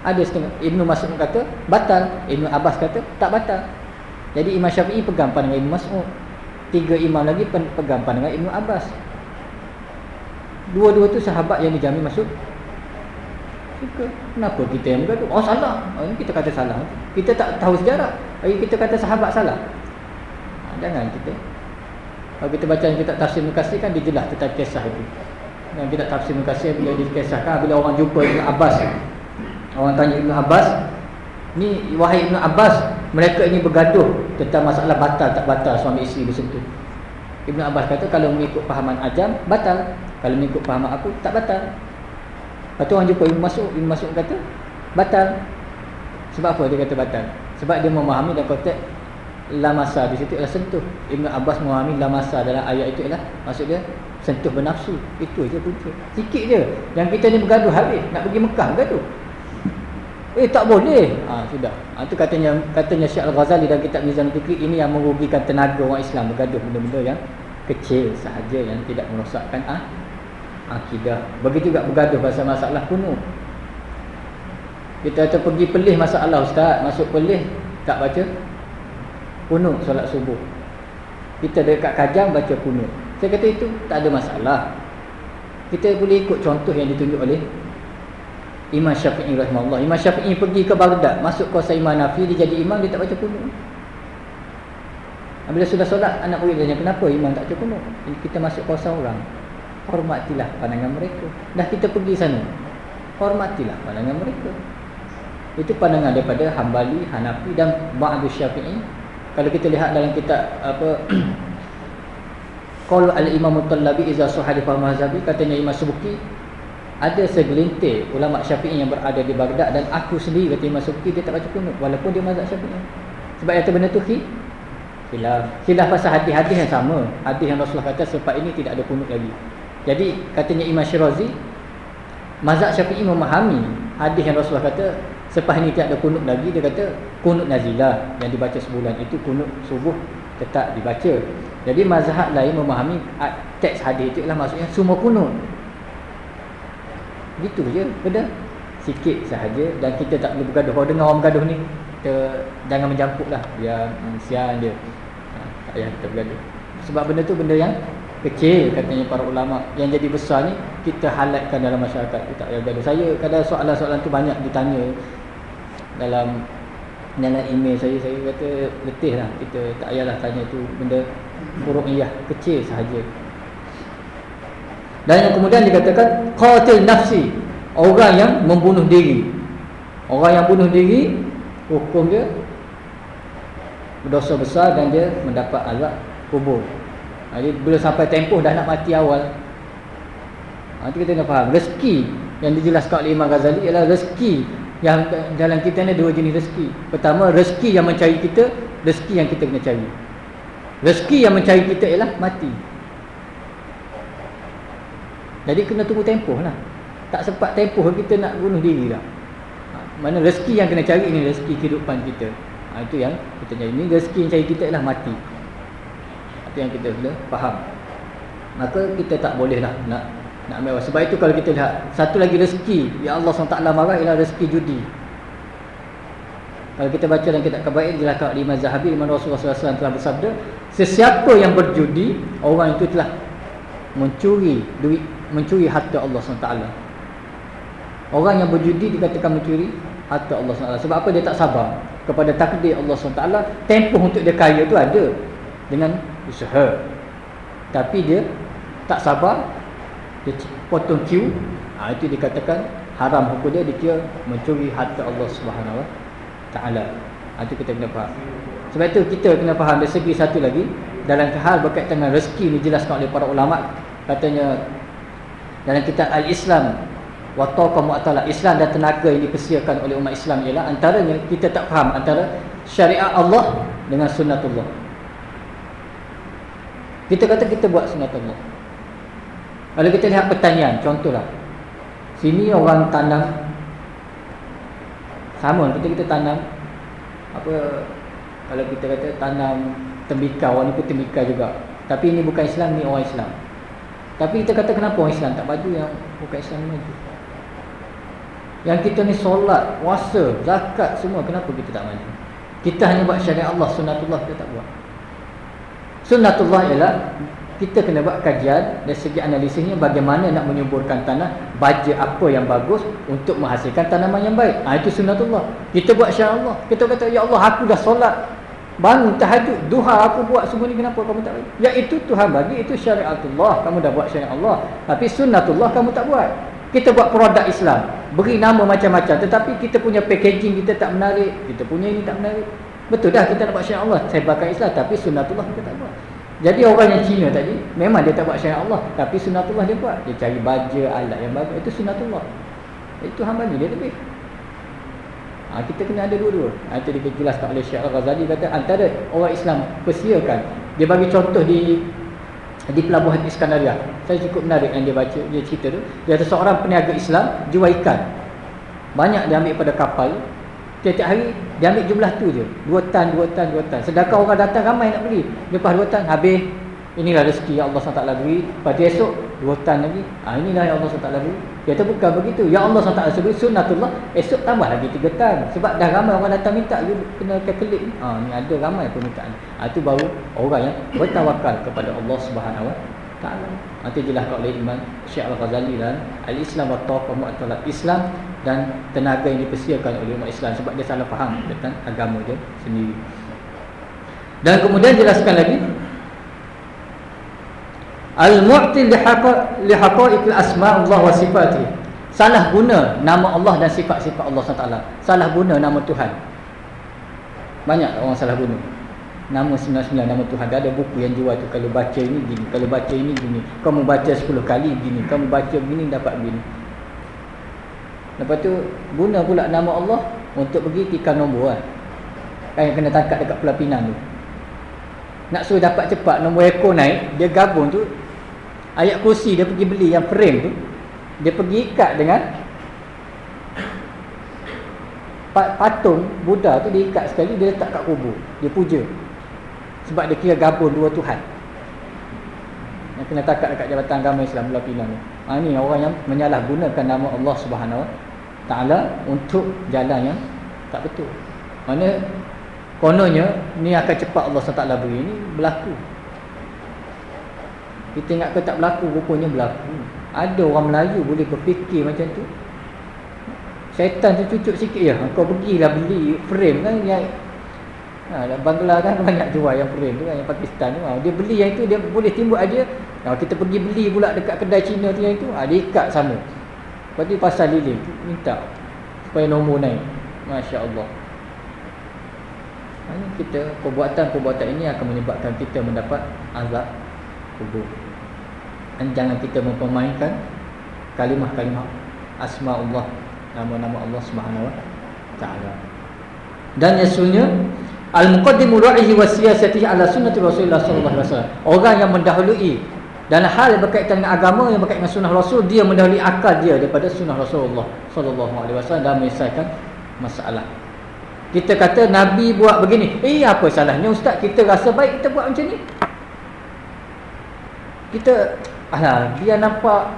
ada setengah Ibnu Mas'ud kata batal Ibnu Abbas kata tak batal jadi Imam Syafi'i pegang pandangan Ibnu Mas'ud tiga imam lagi pegang pandangan Ibnu Abbas dua-dua tu sahabat yang dijamin masuk suka. Kenapa kita yang bergaduh? Oh salah. Oh, kita kata salah. Kita tak tahu sejarah. Lagi kita kata sahabat salah. Ha, jangan kita. Kalau kita baca kita tafsir Mukasir kan dia tentang kisah itu. Dan kita tafsir Mukasir bila dikisahkan bila orang jumpa Ibn Abbas. Orang tanya Ibn Abbas, ni wahai Ibn Abbas, mereka ini bergaduh tentang masalah batal tak batal suami isteri bersentuh. Ibn Abbas kata kalau mengikut pahaman ajam batal. Kalau mengikut pahaman aku tak batal. Lepas tu orang jumpa Ibn Masuk Ibn Masuk kata Batal. Sebab apa dia kata batal? Sebab dia memahami dalam konteks Lamasa di situ ialah sentuh. Ibn Abbas memahami lamasa dalam ayat itu ialah Maksud dia sentuh bernafsu. Itu je punca. Sikit je. Yang kita ni bergaduh habis Nak pergi Mekah bergaduh Eh tak boleh ha, Sudah ha, Itu katanya katanya Syekh Al-Ghazali dalam kitab Mizan Fikri Ini yang merugikan tenaga orang Islam Bergaduh benda-benda yang kecil sahaja Yang tidak merosakkan ah, akidah. Begitu juga bergaduh pasal masalah kuno. Kita kata pergi pelih masalah ustaz, masuk pelih tak baca kuno solat subuh. Kita dekat kajang baca kuno. Saya kata itu tak ada masalah. Kita boleh ikut contoh yang ditunjuk oleh Imam Syafi'i rahimahullah. Imam Syafi'i pergi ke Baghdad, masuk kuasa Imam Nafi, dia jadi imam, dia tak baca kuno. Bila sudah solat, anak murid tanya, kenapa imam tak baca kuno? Kita masuk kuasa orang hormatilah pandangan mereka. Dah kita pergi sana. Hormatilah pandangan mereka. Itu pandangan daripada Hambali, Hanafi dan Ba'du Syafi'i. Kalau kita lihat dalam kitab apa Qaul al-Imam At-Tallabi iza suhadi fa mazhabi katanya Imam Subuki ada segelintir ulama Syafi'i yang berada di Baghdad dan aku sendiri kata Imam Subuki dia tak baca kunut walaupun dia mazhab Syafi'i. Sebab yang benda tu khilaf. Khilaf pasal hadis-hadis yang sama. Hadis yang Rasulullah kata sebab ini tidak ada kunut lagi. Jadi katanya Imam Syirazi Mazhab Syafi'i memahami hadis yang Rasulullah kata Selepas ini tidak ada kunut lagi Dia kata kunut nazilah Yang dibaca sebulan itu kunut subuh Tetap dibaca Jadi mazhab lain memahami Teks hadis itu adalah maksudnya semua kunut Gitu je. Benda Sikit sahaja Dan kita tak perlu bergaduh. Kalau dengar orang bergaduh ni Kita jangan menjampuk lah. Biar sian dia ha, Tak payah kita bergaduh. Sebab benda tu benda yang kecil katanya para ulama. Yang jadi besar ni kita halatkan dalam masyarakat. Kita tak ada saya kadang soalan-soalan tu banyak ditanya dalam dalam email saya. Saya kata letih lah. Kita tak payahlah tanya tu benda. Buruk iya. Kecil sahaja dan yang kemudian dikatakan qatil nafsi. Orang yang membunuh diri. Orang yang bunuh diri hukum dia berdosa besar dan dia mendapat azab kubur. Jadi bila sampai tempoh dah nak mati awal. Nanti kita kena faham. Rezeki yang dijelaskan oleh Imam Ghazali Ialah rezeki yang dalam kita ni dua jenis rezeki. Pertama rezeki yang mencari kita Rezeki yang kita kena cari. Rezeki yang mencari kita ialah mati Jadi kena tunggu tempoh lah. Tak sempat tempoh kita nak bunuh diri lah ha, Mana rezeki yang kena cari ini rezeki kehidupan kita. Ha, Itu yang kita cari Ini rezeki yang cari kita ialah mati. Itu yang kita kena faham. Maka kita tak boleh lah nak nak mewah. Sebab itu kalau kita lihat satu lagi rezeki. Yang Allah SWT marah ialah rezeki judi. Kalau kita baca dalam kitab kabair jelaskan oleh Imam Zahabi Imam Rasulullah SAW telah bersabda sesiapa yang berjudi orang itu telah mencuri duit mencuri harta Allah SWT. Orang yang berjudi dikatakan mencuri harta Allah SWT. Sebab apa? Dia tak sabar kepada takdir Allah SWT. Tempoh untuk dia kaya tu ada dengan usaha. Tapi dia tak sabar dia potong queue ha, itu dikatakan haram hukum dia. Dia mencuri harta Allah taala ha, itu kita kena faham. Sebab itu kita kena faham dari segi satu lagi. Dalam hal berkaitan dengan rezeki ini dijelaskan oleh para ulama katanya dalam kitab al-Islam wa taqa mu'tala Islam dan tenaga yang dipersiakan oleh umat Islam ialah antaranya kita tak faham antara syariat Allah dengan sunnatullah kita kata kita buat sunat Allah. Kalau kita lihat pertanian, contohlah. Sini orang tanam sama kita kita tanam apa kalau kita kata tanam tembikau, ni pun tembikau juga. Tapi ini bukan Islam, ni orang Islam. Tapi kita kata kenapa orang Islam tak maju yang bukan Islam maju? Yang kita ni solat, puasa, zakat semua kenapa kita tak maju? Kita hanya buat syariat Allah, sunatullah kita tak buat. Sunnatullah ialah kita kena buat kajian dari segi analisisnya bagaimana nak menyuburkan tanah baja apa yang bagus untuk menghasilkan tanaman yang baik ha, itu sunnatullah kita buat syariat Allah kita kata ya Allah aku dah solat bangun tahajud duha aku buat semua ni kenapa kamu tak bagi ya itu Tuhan bagi itu syariatullah. Kamu dah buat syariat Allah tapi sunnatullah kamu tak buat. Kita buat produk Islam beri nama macam-macam tetapi kita punya packaging kita tak menarik kita punya ini tak menarik. Betul dah kita nak buat syariat Allah bakar Islam tapi sunnatullah kita tak buat. Jadi orang yang Cina tadi memang dia tak buat syariat Allah tapi sunnatullah dia buat. Dia cari baja alat yang bagus itu sunnatullah. Itu hamba dia lebih Ha, kita kena ada dua-dua. Ha, itu dijelaskan oleh Syekh Al-Ghazali kata antara orang Islam persiakan. Dia bagi contoh di di pelabuhan Iskandaria. Saya cukup menarik yang dia baca dia cerita tu. Dia kata seorang peniaga Islam jual ikan. Banyak dia ambil pada kapal. Tiap-tiap hari dia ambil jumlah tu je. Dua tan, dua tan, dua tan. Sedangkan orang datang ramai nak beli. Lepas dua tan habis inilah rezeki yang Allah SWT beri. Pada esok dua tan lagi. Ha, inilah yang Allah SWT beri. Dia kata bukan begitu. Ya Allah SWT sebut sunnatullah. Esok tambah lagi tiga tan. Sebab dah ramai orang datang minta. You kena kalkulate. Ha, ni ada ramai permintaan. Ha, itu baru orang yang bertawakal kepada Allah Taala. Nanti jelaskan oleh Imam Syekh Al-Ghazali dan Al-Islam wa Tawaf Mu'talat Islam dan tenaga yang dipersiakan oleh umat Islam sebab dia salah faham tentang agama dia sendiri. Dan kemudian jelaskan lagi Al-mu'til li haqa'iqil asma' Allah wa sifati. Salah guna nama Allah dan sifat-sifat Allah SWT. Salah guna nama Tuhan. Banyak orang salah guna. Nama sembilan-sembilan nama Tuhan. Dia ada buku yang jual tu. Kalau baca ini gini. Kalau baca ini gini. Kamu baca sepuluh kali gini. Kamu baca begini dapat begini. Lepas tu guna pula nama Allah untuk pergi tikar nombor. Kan yang kena tangkap dekat Pulau Pinang tu. Nak suruh dapat cepat nombor ekor naik. Dia gabung tu ayat kursi dia pergi beli yang frame tu dia pergi ikat dengan patung Buddha tu dia ikat sekali dia letak kat kubur dia puja. Sebab dia kira gabung dua Tuhan. Yang kena takat dekat Jabatan Agama Islam Belah Pinang ni. Ha, ni orang yang menyalahgunakan nama Allah Subhanahu Ta'ala untuk jalan yang tak betul. Mana kononnya ni akan cepat Allah SWT beri ni berlaku kita ingat ke tak berlaku Rupanya berlaku. Ada orang Melayu boleh berfikir macam tu. Syaitan tu cucuk sikit ya Kau pergilah beli frame kan yang Ha, Bangla kan banyak jual yang frame tu kan Yang Pakistan tu. Ha, Dia beli yang itu Dia boleh timbul aja ha, Kita pergi beli pula Dekat kedai Cina tu yang itu. Ha, Dia ikat sama. Lepas tu pasal lilin Minta Supaya nombor naik. Masya Allah ha, Kita Perbuatan-perbuatan ini Akan menyebabkan kita mendapat Azab Kubur dan jangan kita mempermainkan kalimah-kalimah asma Allah nama-nama Allah Subhanahu wa taala. Dan yasulnya al-muqaddimu ra'ihi wa siyasatihi ala sunnati Rasulullah sallallahu alaihi wasallam. Orang yang mendahului dan hal berkaitan dengan agama yang berkaitan dengan sunnah Rasul dia mendahului akal dia daripada sunnah Rasulullah sallallahu alaihi wasallam dan menyelesaikan masalah. Kita kata nabi buat begini eh apa salahnya ustaz? Kita rasa baik kita buat macam ni. Kita Alah, biar nampak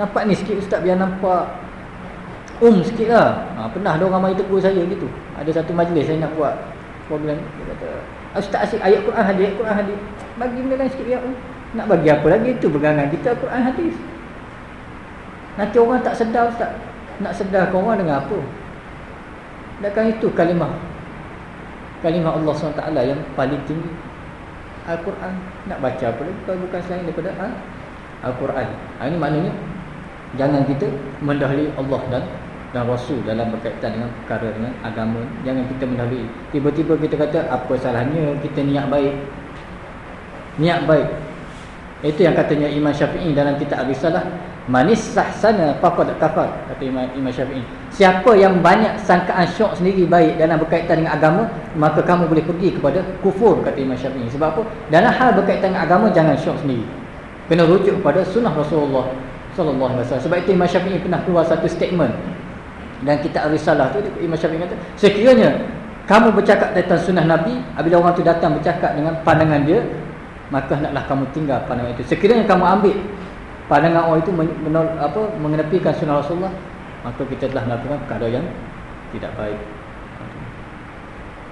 Nampak ni sikit ustaz Biar nampak Um sikit lah. Ha, Pernah ada orang mari tegur saya gitu. Ada satu majlis saya nak buat Problem Dia kata Ustaz asyik ayat Quran hadis Ayat Quran hadis. Bagi benda lain sikit biar um. Nak bagi apa lagi Itu pegangan kita Quran hadis. Nanti orang tak sedar ustaz. Nak sedar kau orang dengan apa? Adakah itu kalimah. Kalimah Allah SWT yang paling tinggi. Al-Quran. Nak baca apa lagi? Kalau bukan selain daripada Al Al-Quran. Ha, ini maknanya jangan kita mendahului Allah dan dan Rasul dalam berkaitan dengan perkara dengan agama. Jangan kita mendahului. Tiba-tiba kita kata apa salahnya kita niat baik. Niat baik. Itu yang katanya Imam Syafi'i dalam kitab Al-Risalah, manis sahsana faqad kafar kata Imam, Imam Syafi'i. Siapa yang banyak sangkaan syok sendiri baik dalam berkaitan dengan agama, maka kamu boleh pergi kepada kufur kata Imam Syafi'i. Sebab apa? Dalam hal berkaitan dengan agama jangan syok sendiri kena rujuk kepada sunnah Rasulullah sallallahu alaihi wasallam. Sebab itu Imam Syafi'i pernah keluar satu statement dan kita risalah tu Imam Syafi'i kata, sekiranya kamu bercakap tentang sunnah Nabi, apabila orang tu datang bercakap dengan pandangan dia, maka hendaklah kamu tinggal pandangan itu. Sekiranya kamu ambil pandangan orang itu menol, apa mengenepikan sunnah Rasulullah, maka kita telah melakukan perkara yang tidak baik.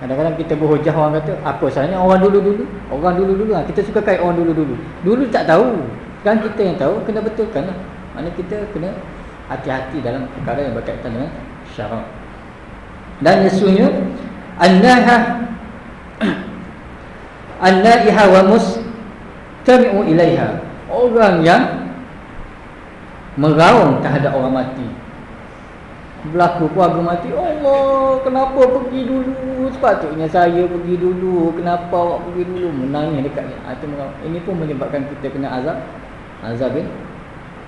Kadang-kadang kita berhujah orang kata apa salahnya orang dulu-dulu. Orang dulu-dulu lah. Kita suka kait orang dulu-dulu. Dulu tak tahu. Kan kita yang tahu kena betulkan lah. Mana kita kena hati-hati dalam perkara yang berkaitan dengan syarak. Dan sesungguhnya annaha annaiha wa mustami'u ilaiha. Orang yang meraung terhadap orang mati berlaku keluarga mati. Allah kenapa pergi dulu? Sepatutnya saya pergi dulu. Kenapa awak pergi dulu? Menangis dekat ni ha, ini pun menyebabkan kita kena azab. Azab bin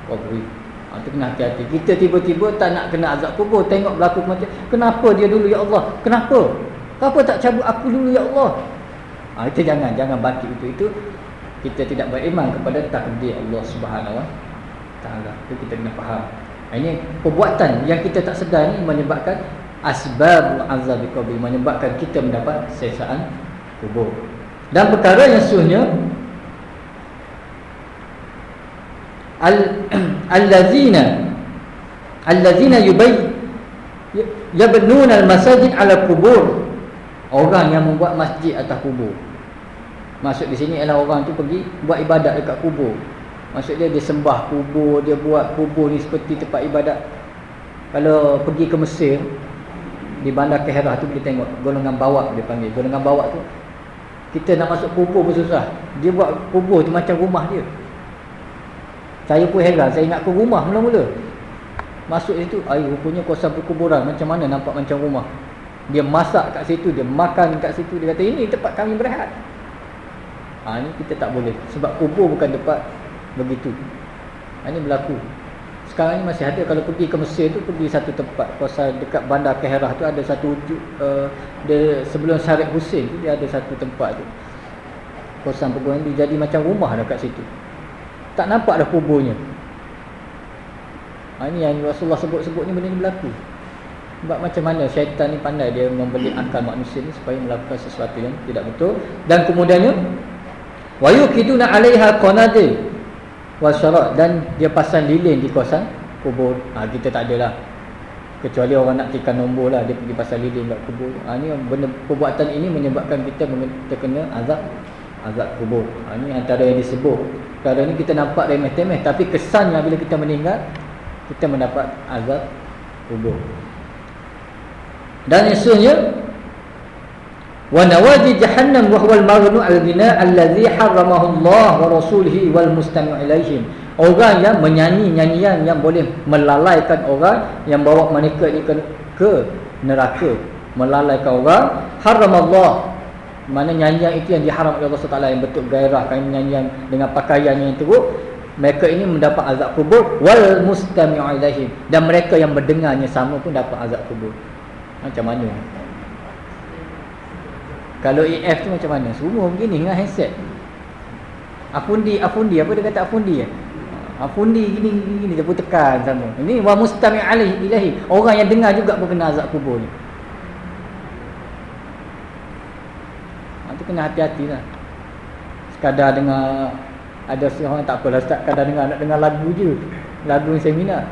kubur ha, itu kena hati-hati. Kita tiba-tiba tak nak kena azab kubur tengok berlaku kematian. Kenapa dia dulu ya Allah? Kenapa? Kenapa tak cabut aku dulu ya Allah? Ha, itu jangan. Jangan batik itu. Itu kita tidak beriman kepada takdir Allah Subhanahu Wa Taala. Itu kita kena faham ini perbuatan yang kita tak sedar ni menyebabkan asbab azab kubur menyebabkan kita mendapat sesaan kubur. Dan perkara yang sesungguhnya al allazina allazina yubay yabnun al masajid ala kubur. Orang yang membuat masjid atas kubur. Maksud di sini ialah orang tu pergi buat ibadat dekat kubur Maksud dia dia sembah kubur, dia buat kubur ni seperti tempat ibadat. Kalau pergi ke Mesir di bandar Kehrah tu boleh tengok golongan bawak dia panggil. Golongan bawak tu kita nak masuk kubur pun susah. Dia buat kubur tu macam rumah dia. Saya pun heran, saya ingat ke rumah mula-mula. Masuk situ, air rupanya kawasan perkuburan macam mana nampak macam rumah. Dia masak kat situ, dia makan kat situ, dia kata ini tempat kami berehat. Ha, ini kita tak boleh sebab kubur bukan tempat begitu. Ini berlaku. Sekarang ni masih ada kalau pergi ke Mesir tu pergi satu tempat kawasan dekat bandar Kehrah tu ada satu uh, dia sebelum Syarif Hussein tu dia ada satu tempat tu. Kawasan perguruan dia jadi macam rumah dekat situ. Tak nampak dah kuburnya. Ha, ini yang Rasulullah sebut-sebut ni benda ni berlaku. Sebab macam mana syaitan ni pandai dia membeli akal manusia ni supaya melakukan sesuatu yang tidak betul dan kemudiannya wa yukiduna 'alaiha qanadir wasyarat dan dia pasang lilin di kawasan kubur. Ha, kita tak ada lah. Kecuali orang nak tekan nombor lah dia pergi pasang lilin kat kubur. Ha, ni benda perbuatan ini menyebabkan kita terkena azab azab kubur. Ha, ni antara yang disebut. Kalau ni kita nampak remeh-temeh tapi kesannya bila kita meninggal kita mendapat azab kubur. Dan esoknya wa nawaji jahannam wa huwa al-maghnu al-ghina allazi harramahu Allah wa rasulihi wal mustami' ilaihim. Orang yang menyanyi nyanyian yang boleh melalaikan orang yang bawa mereka ini ke, ke neraka melalaikan orang haram Allah mana nyanyian itu yang diharam oleh Allah SWT yang betul gairah kan nyanyian dengan pakaian yang teruk mereka ini mendapat azab kubur wal mustami' ilaihim. Dan mereka yang mendengarnya sama pun dapat azab kubur. Macam mana kalau EF tu macam mana? Semua begini dengan handset. Afundi, afundi apa dia kata afundi ya? Afundi gini gini, gini dia pun tekan sama. Ini wa mustami' alaihi ilahi. Orang yang dengar juga pun kena azab kubur ni. Nanti kena hati-hatilah. Sekadar dengar ada seorang tak apalah start kadang dengar nak dengar lagu je. Lagu seminar.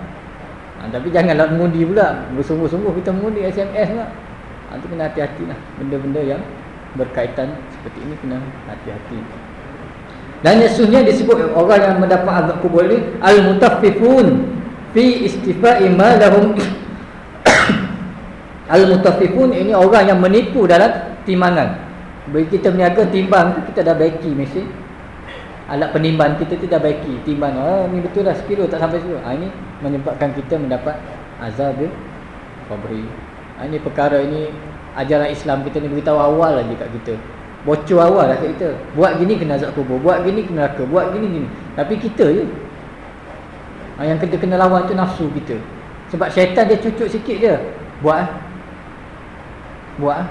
Ha, tapi janganlah mengundi pula. Bersungguh-sungguh kita mengundi SMS pula. Nanti kena hati-hatilah benda-benda yang berkaitan seperti ini kena hati-hati. Dan sesungguhnya disebut orang yang mendapat azab kubur ini al-mutaffifun fi istifa'i ma lahum al-mutaffifun ini orang yang menipu dalam timbangan. Bagi kita berniaga timbang kita dah baiki mesti. Alat penimbang kita tu dah baiki timbang. Ah ni betul dah sekilo tak sampai sekilo. Ah ini menyebabkan kita mendapat azab kubur. Ah ini perkara ini ajaran Islam kita ni beritahu awal lagi kat kita. Bocor awal lah kat kita. Buat gini kena azab kubur, buat gini kena neraka, buat gini gini. Tapi kita je. Ha, yang kita kena lawan tu nafsu kita. Sebab syaitan dia cucuk sikit je. Buat ah. Buat ah.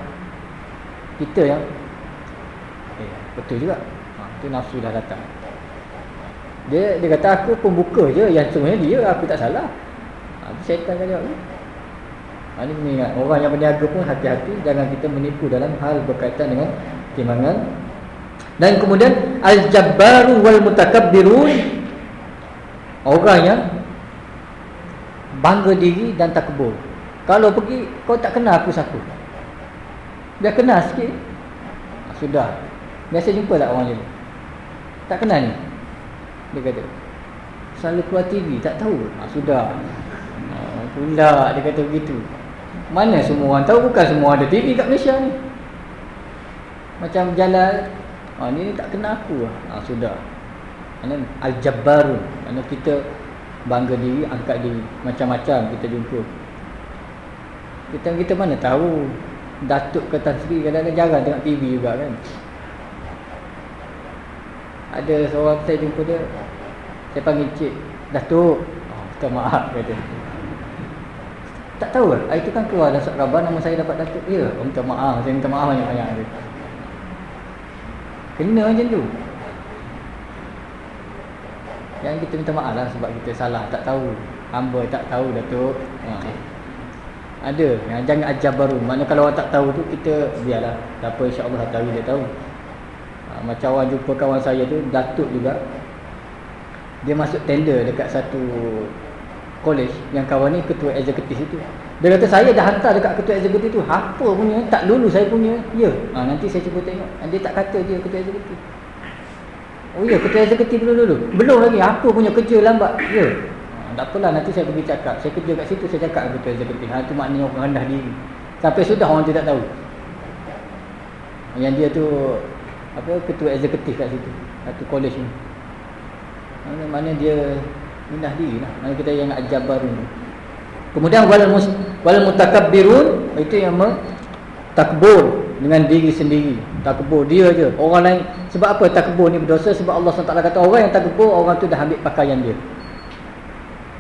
Kita yang eh betul juga. Ha, tu nafsu dah datang. Dia dia kata aku pembuka je yang sebenarnya dia aku tak salah. Ha, syaitan kata jawab. Ha, ini mengingat orang yang berniaga pun hati-hati. Jangan kita menipu dalam hal berkaitan dengan timbangan. Dan kemudian al-jabbaru wal mutakabbirun orang yang bangga diri dan takbur. Kalau pergi kau tak kenal aku siapa. Dia kenal sikit. Ha, Sudah. Biasa jumpa tak orang ni Tak kenal ni? Dia kata Selalu keluar TV Tak tahu. Ha, Sudah. Ha, Pula dia kata begitu Mana semua orang tahu? Bukan semua ada TV kat Malaysia ni. Macam jalan ha, Ni tak kenal aku ha, Sudah. Al-Jabbarun. Mana kita bangga diri, angkat diri. Macam-macam kita jumpa. Kita kita mana tahu? Datuk ke Tan Sri kadang-kadang jarang tengok TV juga kan. Ada seorang saya jumpa dia. Saya panggil cik Datuk. Oh, Minta maaf kata Tak tahu lah. Itu kan keluar dalam khabar Nama saya dapat Datuk Ya oh, minta maaf Saya minta maaf banyak-banyak Kena macam tu. Yang kita minta maaf lah sebab kita salah Tak tahu. Hamba tak tahu Datuk. Ha. Ada. Yang Jangan ajar baru. Mana kalau orang tak tahu tu Kita biarlah. Tak insyaAllah Satu hari dia tahu. Ha, Macam orang jumpa kawan saya tu Datuk juga. Dia masuk tender dekat satu College Yang kawan ni ketua eksekutif itu Dia kata saya dah hantar dekat ketua eksekutif tu Apa punya Tak lulu saya punya Ya ha, Nanti saya cuba tengok Dia tak kata dia ketua eksekutif Oh ya, ketua eksekutif dulu dulu. Belum lagi apa punya kerja lambat. Ya. Ha, tak apalah nanti saya pergi cakap. Saya kerja kat situ saya cakap ketua eksekutif. Ha tu maknanya orang rendah diri. Sampai sudah orang tu tak tahu. Yang dia tu apa ketua eksekutif kat situ. Satu college ni. Mana mana dia rendah diri lah. Mana kita yang ajar baru ni. Kemudian wal mutakabbirun itu yang takbur dengan diri sendiri. Takbur dia je orang lain. Sebab apa takbur ni berdosa? Sebab Allah SWT kata orang yang takbur orang tu dah ambil pakaian dia.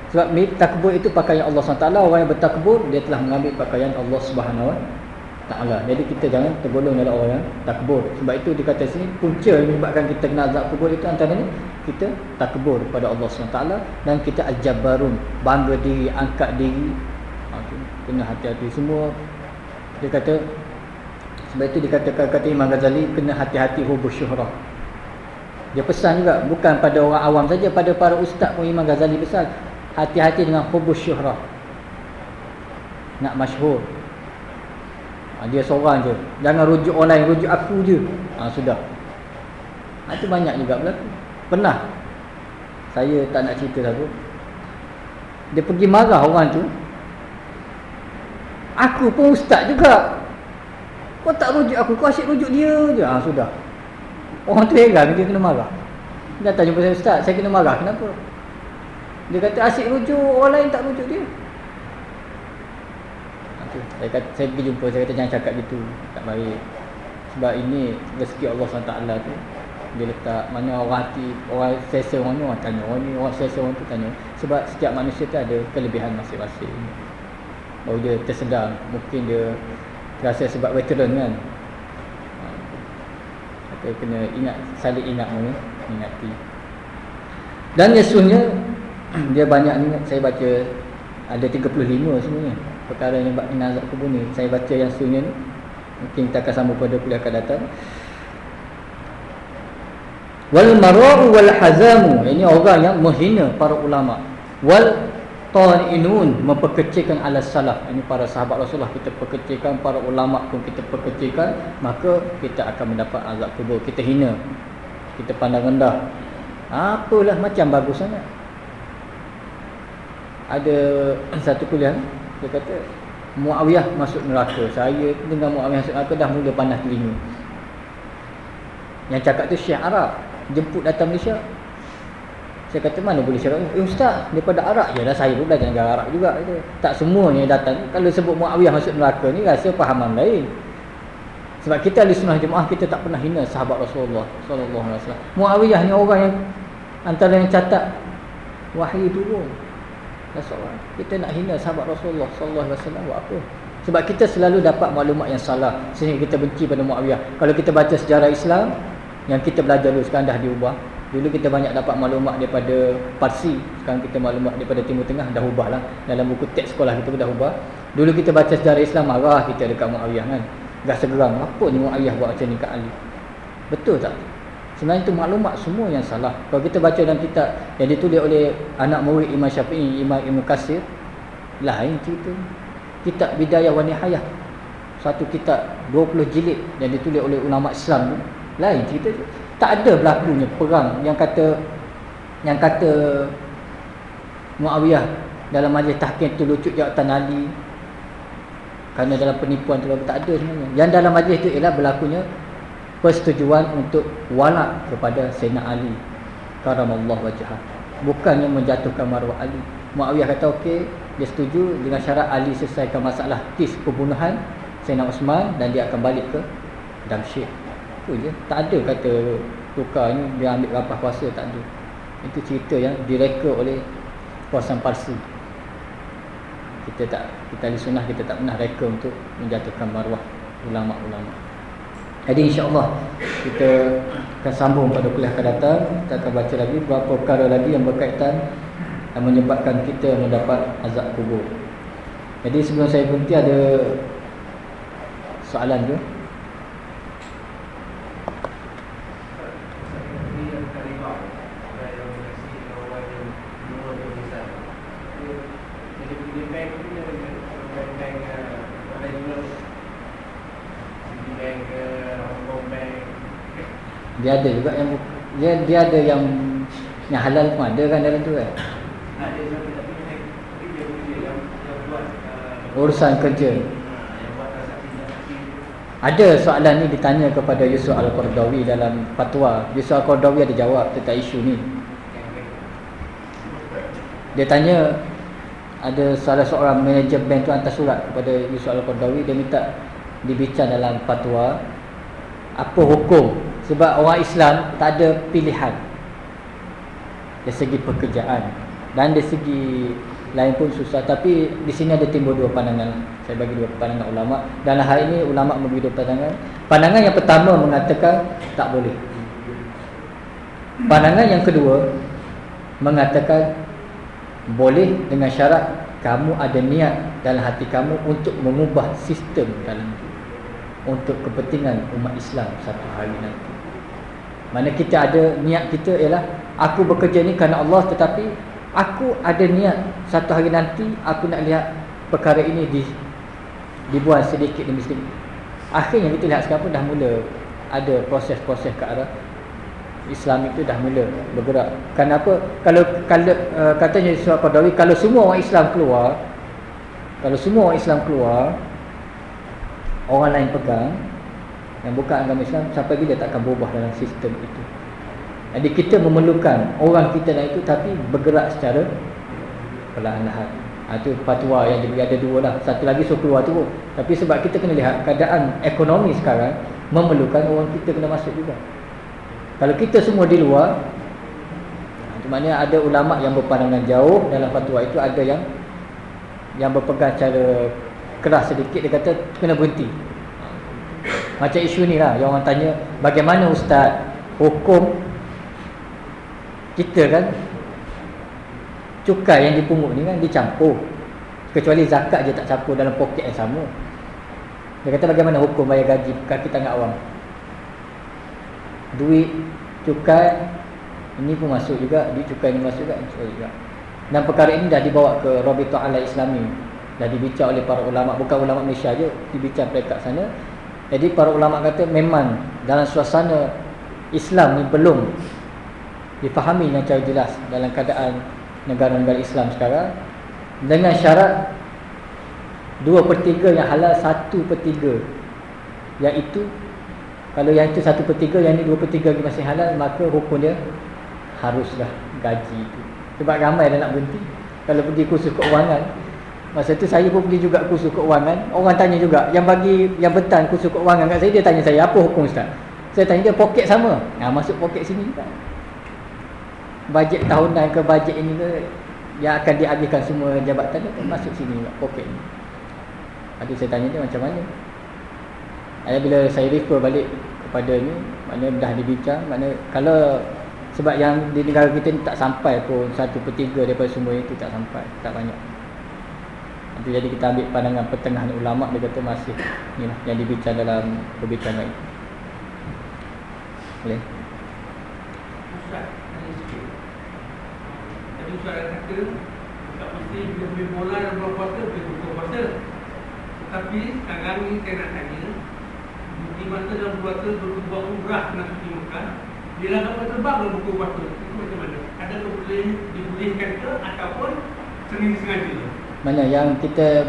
Sebab takbur itu pakaian Allah SWT. Orang yang bertakbur dia telah mengambil pakaian Allah Subhanahu Taala. Jadi kita jangan tergolong dalam orang yang takbur. Sebab itu dikata sini punca yang menyebabkan kita kena azab kubur itu antaranya kita takbur pada Allah SWT dan kita ajabarun bangga diri, angkat diri. Ha, kena hati-hati semua. Dia kata sebab itu dikatakan kata Imam Ghazali kena hati-hati hubus syuhrah. Dia pesan juga bukan pada orang awam saja pada para ustaz pun Imam Ghazali pesan hati-hati dengan hubus syuhrah. Nak masyhur. Ha, dia seorang je. Jangan rujuk orang lain, rujuk aku je. Ha, sudah. Ha, itu banyak juga berlaku. Pernah. Saya tak nak cerita satu. Dia pergi marah orang tu. Aku pun ustaz juga. Kau tak rujuk aku, kau asyik rujuk dia je. Ha, sudah. Orang tu heran, dia kena marah. Dia datang jumpa saya, Ustaz, saya kena marah. Kenapa? Dia kata asyik rujuk, orang lain tak rujuk dia. Ha, saya, kata, saya pergi jumpa, saya kata jangan cakap gitu. Tak baik. Sebab ini rezeki Allah SWT tu. Dia letak mana orang hati, orang sesa orang ni orang tanya. Orang ni, orang sesa orang tu tanya. Sebab setiap manusia tu ada kelebihan masing-masing. Baru dia tersedar. Mungkin dia Rasa sebab veteran kan Kita ha. kena ingat Saling ingat ni Ingati Dan Yesusnya Dia banyak ni Saya baca Ada 35 sebenarnya Perkara yang buat nazak kubur ni Saya baca yang sunya ni Mungkin kita akan sambung pada kuliah akan datang. Wal mara'u wal hazamu Ini orang yang menghina para ulama. Wal ta'inun memperkecilkan ala salaf. Ini para sahabat Rasulullah kita perkecilkan para ulama pun kita perkecilkan maka kita akan mendapat azab kubur. Kita hina kita pandang rendah. Apalah macam bagus sangat. Ada satu kuliah dia kata Muawiyah masuk neraka. Saya dengan Muawiyah masuk neraka dah mula panas telinga. Yang cakap tu Syekh Arab. Jemput datang Malaysia. Saya kata mana boleh syarat Eh ustaz daripada Arab. Je lah saya pun belajar negara Arab juga. Itu. Tak semuanya datang. Kalau sebut Muawiyah masuk neraka ni rasa fahaman lain. Sebab kita ahli sunnah jemaah kita tak pernah hina sahabat Rasulullah Sallallahu. Muawiyah ni orang yang Antara yang catat Wahyu turun Rasulullah. Kita nak hina sahabat Rasulullah Sallallahu Alaihi Wasallam buat apa? Sebab kita selalu dapat maklumat yang salah Sehingga kita benci pada Muawiyah. Kalau kita baca sejarah Islam Yang kita belajar dulu sekarang dah diubah. Dulu kita banyak dapat maklumat daripada Parsi Sekarang kita maklumat daripada Timur Tengah Dah ubah lah Dalam buku teks sekolah kita pun dah ubah. Dulu kita baca sejarah Islam Marah kita dekat Muawiyah kan. Dah segeram Apa ni Muawiyah buat macam ni kat Ali? Betul tak? Sebenarnya itu maklumat semua yang salah. Kalau kita baca dalam kitab Yang ditulis oleh anak murid Imam Syafi'i Imam Ibn Qasir Lain cerita. Kitab Bidayah wa Nihayah. Satu kitab 20 jilid yang ditulis oleh ulama Islam tu lain cerita. Tak ada berlakunya perang yang kata yang kata Muawiyah dalam majlis tahkim tu lucut jawatan Ali. Kerana dalam penipuan tu tak ada sebenarnya. Yang dalam majlis tu ialah berlakunya persetujuan untuk walak kepada Sayyidina Ali. Karamallahu wajhah. Bukannya menjatuhkan maruah Ali. Muawiyah kata okey dia setuju dengan syarat Ali selesaikan masalah kes pembunuhan Sayyidina Osman dan dia akan balik ke Damsyik itu je. Tak ada kata tukar ni dia ambil rapah kuasa. Tak ada. Itu cerita yang direka oleh kuasa Parsi. Kita tak kita ahli sunnah kita tak pernah reka untuk menjatuhkan maruah ulama-ulama jadi insyaAllah kita akan sambung pada kuliah akan datang kita akan baca lagi beberapa perkara lagi yang berkaitan yang menyebabkan kita mendapat azab kubur jadi sebelum saya berhenti ada soalan ke? Ada juga yang dia dia ada yang yang halal pun ada kan dalam tu kan. Urusan kerja. Ada soalan ni ditanya kepada Yusuf Al-Qardawi dalam fatwa. Yusuf Al-Qardawi ada jawab tentang isu ni. Dia tanya ada salah seorang manager bank tu hantar surat kepada Yusuf Al-Qardawi dia minta dibincang dalam fatwa apa hukum sebab orang Islam tak ada pilihan. Dari segi pekerjaan. Dan dari segi lain pun susah. Tapi di sini ada timbul dua pandangan. Saya bagi dua pandangan ulama. Dan hari ini ulama memberi dua pandangan. Pandangan yang pertama mengatakan tak boleh. Pandangan yang kedua mengatakan boleh dengan syarat kamu ada niat dalam hati kamu untuk mengubah sistem dalam itu untuk kepentingan umat Islam satu hari nanti mana kita ada niat kita ialah aku bekerja ni kerana Allah tetapi aku ada niat satu hari nanti aku nak lihat perkara ini di dibuat sedikit demi sedikit. Akhirnya kita lihat sekarang pun dah mula ada proses-proses ke arah Islam itu dah mula bergerak. Kenapa? Kalau kalau uh, katanya Surah Qadawi kalau semua orang Islam keluar kalau semua orang Islam keluar orang lain pegang yang bukan agama Islam sampai bila tak akan berubah dalam sistem itu. Jadi kita memerlukan orang kita nak itu tapi bergerak secara perlahan-lahan. Ha, itu fatwa yang diberi ada dua lah. Satu lagi suruh keluar tu. Tapi sebab kita kena lihat keadaan ekonomi sekarang memerlukan orang kita kena masuk juga. Kalau kita semua di luar, itu maknanya ada ulama yang berpandangan jauh dalam fatwa itu ada yang yang berpegang cara keras sedikit dia kata kena berhenti. Macam isu ni lah yang orang tanya bagaimana ustaz hukum kita kan? Cukai yang dipungut ni kan dicampur. Kecuali zakat je tak campur dalam poket yang sama. Dia kata bagaimana hukum bayar gaji kaki tangan awam? Duit cukai ini pun masuk juga duit cukai ni masuk juga, dan perkara ini dah dibawa ke Rabita Alai Islami. Dah dibincang oleh para ulama bukan ulama Malaysia je dibincang mereka sana jadi para ulama kata memang dalam suasana Islam ni belum difahami dengan cara jelas dalam keadaan negara-negara Islam sekarang. Dengan syarat dua per tiga yang halal satu per tiga. Iaitu kalau yang itu satu per tiga yang ini dua per tiga masih halal maka hukumnya haruslah gaji itu. Sebab ramai dah nak berhenti. Kalau pergi kursus keuangan masa tu saya pun pergi juga kursus keuangan orang tanya juga yang bagi yang betan kursus keuangan kat saya dia tanya saya apa hukum ustaz saya tanya dia poket sama nah, masuk poket sini juga bajet tahunan ke bajet ini ke yang akan dihabiskan semua jabatan tu masuk sini poket ni. Saya tanya dia macam mana? Ada bila saya refer balik kepada ni, mana dah dibincang, mana kalau sebab yang di negara kita ni tak sampai pun satu per tiga daripada semua itu tak sampai, tak banyak. Nanti jadi kita ambil pandangan pertengahan ulama dia kata masih ni lah yang dibincang dalam perbincangan itu. Boleh? Ustaz kata Tak mesti dia boleh bola dan bulan puasa Dia buka puasa Tapi sekarang ni saya nak tanya Di masa dalam puasa berbuat umrah nak pergi Mekah Bila kapal terbang dalam buku puasa Itu macam mana? Adakah boleh dibolehkan ke ataupun sendiri sengaja? Mana yang kita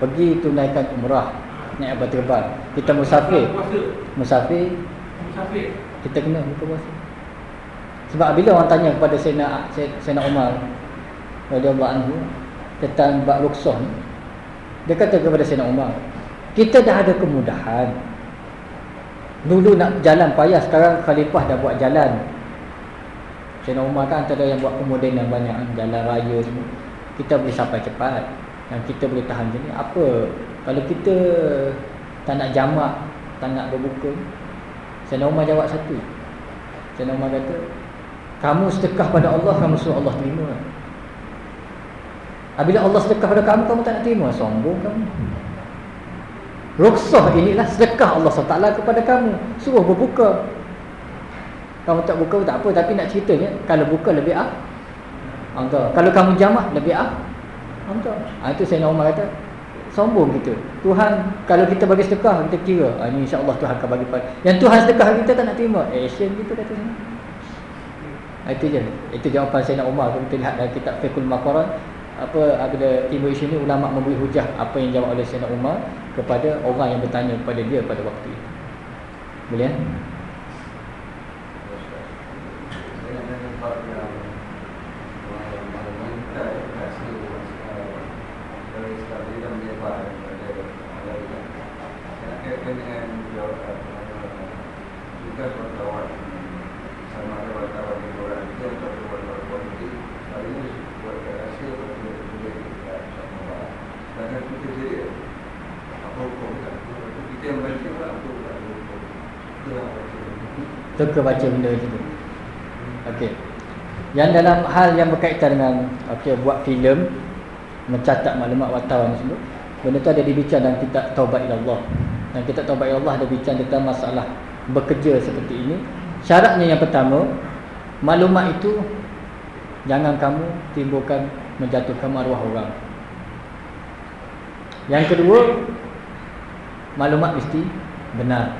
pergi tunaikan umrah naik kapal terbang. Kita musafir. Musafir Musafir kita kena buka puasa. Sebab bila orang tanya kepada Sayyidina Sayyidina Umar radhiyallahu anhu tentang bab rukhsah ni dia kata kepada Sayyidina Umar kita dah ada kemudahan dulu nak jalan payah sekarang khalifah dah buat jalan Sayyidina Umar kan antara yang buat kemudahan banyak kan, jalan raya semua kita boleh sampai cepat dan kita boleh tahan ni apa? Kalau kita tak nak jamak tak nak berbuka Sayyidina Umar jawab satu. Sayyidina Umar kata kamu sedekah pada Allah kamu suruh Allah terima. Apabila Allah sedekah pada kamu kamu tak nak terima. Sombong kamu. Ruksah inilah sedekah Allah SWT kepada kamu. Suruh berbuka. Kamu tak buka tak apa Tapi nak ceritanya Kalau buka lebih ah Antara. Kalau kamu jamak lebih ah Antara. ha, Itu saya Umar kata Sombong kita Tuhan Kalau kita bagi sedekah Kita kira ha, Ini insyaAllah Tuhan akan bagi pada Yang Tuhan sedekah kita tak nak terima Action kita kata sana ha, Itu je Itu jawapan Sayyidina Umar Kalau kita lihat dalam kitab Fiqhul Maqaran apa apabila timbul isu ini ulama memberi hujah apa yang jawab oleh Sayyidina Umar kepada orang yang bertanya kepada dia pada waktu itu. Boleh ya? Teka baca benda itu. Okey. Yang dalam hal yang berkaitan dengan okey buat filem mencatat maklumat wartawan semua, benda tu ada dibincang dalam kitab Taubat Allah. Dan kitab Taubat Allah ada bincang tentang masalah bekerja seperti ini. Syaratnya yang pertama, maklumat itu jangan kamu timbulkan menjatuhkan maruah orang. Yang kedua, maklumat mesti benar.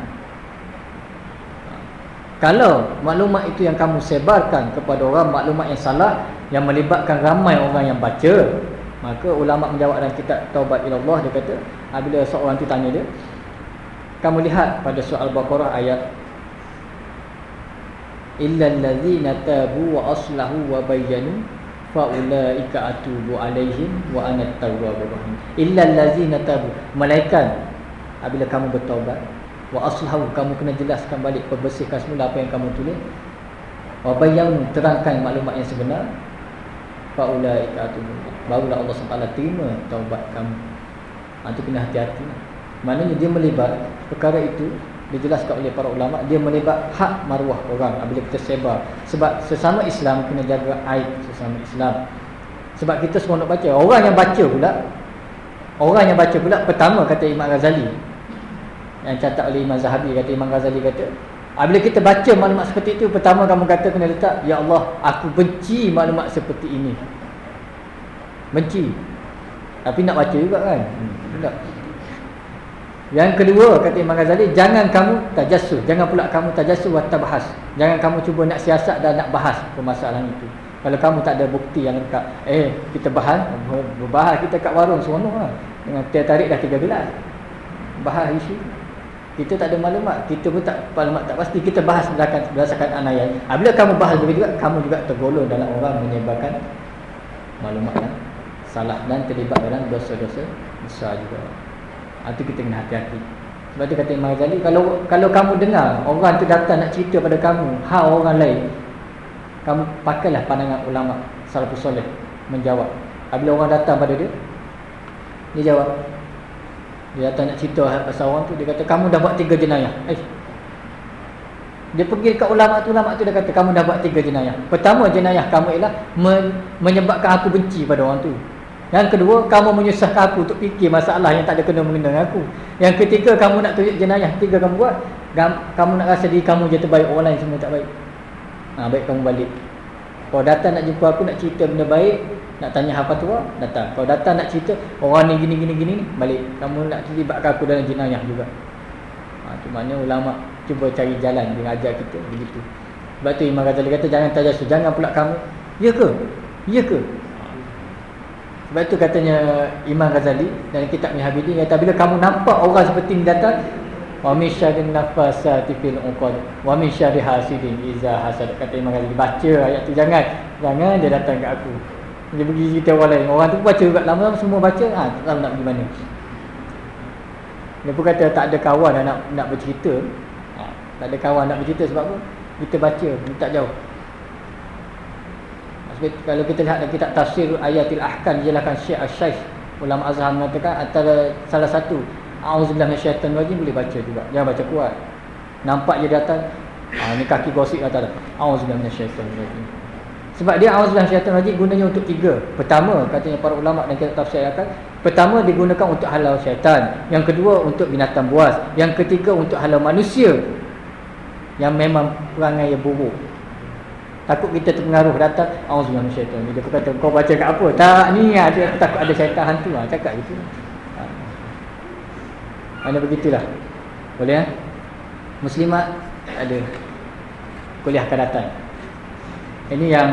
Kalau maklumat itu yang kamu sebarkan kepada orang maklumat yang salah yang melibatkan ramai orang yang baca, maka ulama menjawab dalam kitab Taubat ila Allah dia kata, apabila seorang tu tanya dia, kamu lihat pada surah Al-Baqarah ayat illal ladzina tabu wa aslahu wa bayyanu fa ulaika atubu alaihim wa ana at-tawwabur rahim. Illal ladzina tabu, malaikat apabila kamu bertaubat wa aslahu kamu kena jelaskan balik perbersihkan semula apa yang kamu tulis. Wa bayyan terangkan maklumat yang sebenar. Fa ulaika atubu barulah Allah SWT terima taubat kamu. Ha, itu kena hati-hati. Maknanya dia melibat perkara itu dijelaskan oleh para ulama dia melibat hak maruah orang apabila kita sebar. Sebab sesama Islam kena jaga aib sesama Islam. Sebab kita semua nak baca. Orang yang baca pula orang yang baca pula pertama kata Imam Ghazali yang catat oleh Imam Zahabi kata Imam Ghazali kata bila kita baca maklumat seperti itu pertama kamu kata kena letak ya Allah aku benci maklumat seperti ini benci. Tapi nak baca juga kan? Hmm. yang kedua kata Imam Ghazali jangan kamu tajassus jangan pula kamu tajassus wa tabahas jangan kamu cuba nak siasat dan nak bahas permasalahan itu. Kalau kamu tak ada bukti yang lengkap eh kita bahas berbahas kita kat warung seronok lah. Dengan tiap tarik dah 13 bahas isu kita tak ada maklumat. Kita pun tak maklumat tak pasti. Kita bahas berdasarkan berdasarkan anayat. Apabila kamu bahas begitu juga kamu juga tergolong dalam orang menyebarkan maklumat yang salah dan terlibat dalam dosa-dosa besar juga. Itu kita kena hati-hati. Sebab tu kata Imam Ghazali kalau kalau kamu dengar orang tu datang nak cerita pada kamu hal orang lain kamu pakailah pandangan ulama salafus soleh menjawab. Apabila orang datang pada dia dia jawab dia datang nak cerita pasal orang tu Dia kata kamu dah buat tiga jenayah. Eh. Dia pergi dekat ulama tu Ulama tu dia kata kamu dah buat tiga jenayah. Pertama jenayah kamu ialah men Menyebabkan aku benci pada orang tu. Yang kedua kamu menyusahkan aku Untuk fikir masalah yang tak ada kena mengenai aku. Yang ketiga kamu nak tunjuk jenayah Tiga kamu buat Kamu nak rasa diri kamu je terbaik Orang lain semua tak baik. Ha, Baik kamu balik. Kalau datang nak jumpa aku nak cerita benda baik nak tanya hal fatwa datang. Kalau datang nak cerita orang ni gini gini gini balik. Kamu nak terlibatkan aku dalam jenayah juga. Ha, tu maknanya ulama cuba cari jalan dia ajar kita begitu. Sebab tu Imam Ghazali kata jangan tajasus jangan pula kamu. Ya ke? Ya ke? Sebab tu katanya Imam Ghazali dan kitab Mihabidi kata bila kamu nampak orang seperti ni datang wa min syarri nafasati fil uqad wa min syarri hasidin iza hasad. Kata Imam Ghazali baca ayat tu jangan. Jangan dia datang ke aku dia pergi cerita orang lain. Orang tu baca juga lama-lama semua baca. Ha tak tahu nak pergi mana. Dia pun kata tak ada kawan nak nak bercerita. Ha, tak ada kawan nak bercerita sebab apa? Kita baca tak jauh. Kalau kita lihat kitab tafsir ayatil ahkam dijelaskan Syekh Asy-Syaikh ulama Azhar mengatakan antara salah satu auzubillahi minasyaitanir rajim boleh baca juga. Jangan baca kuat nampak dia datang ha, ni kaki gosip atas auzubillahi minasyaitanir rajim sebab dia auzubillahi minasyaitanir rajim gunanya untuk tiga. Pertama katanya para ulama dan kita tafsir akan pertama digunakan untuk halau syaitan. Yang kedua untuk binatang buas. Yang ketiga untuk halau manusia yang memang perangai yang buruk. Takut kita terpengaruh datang Auzubillah syaitan. Dia kata kau baca kat apa? Tak ni ada takut ada syaitan hantu. Ha, Cakap gitu. Ha. Mana begitulah. Boleh ya Muslimat ada Kuliah akan datang Ini yang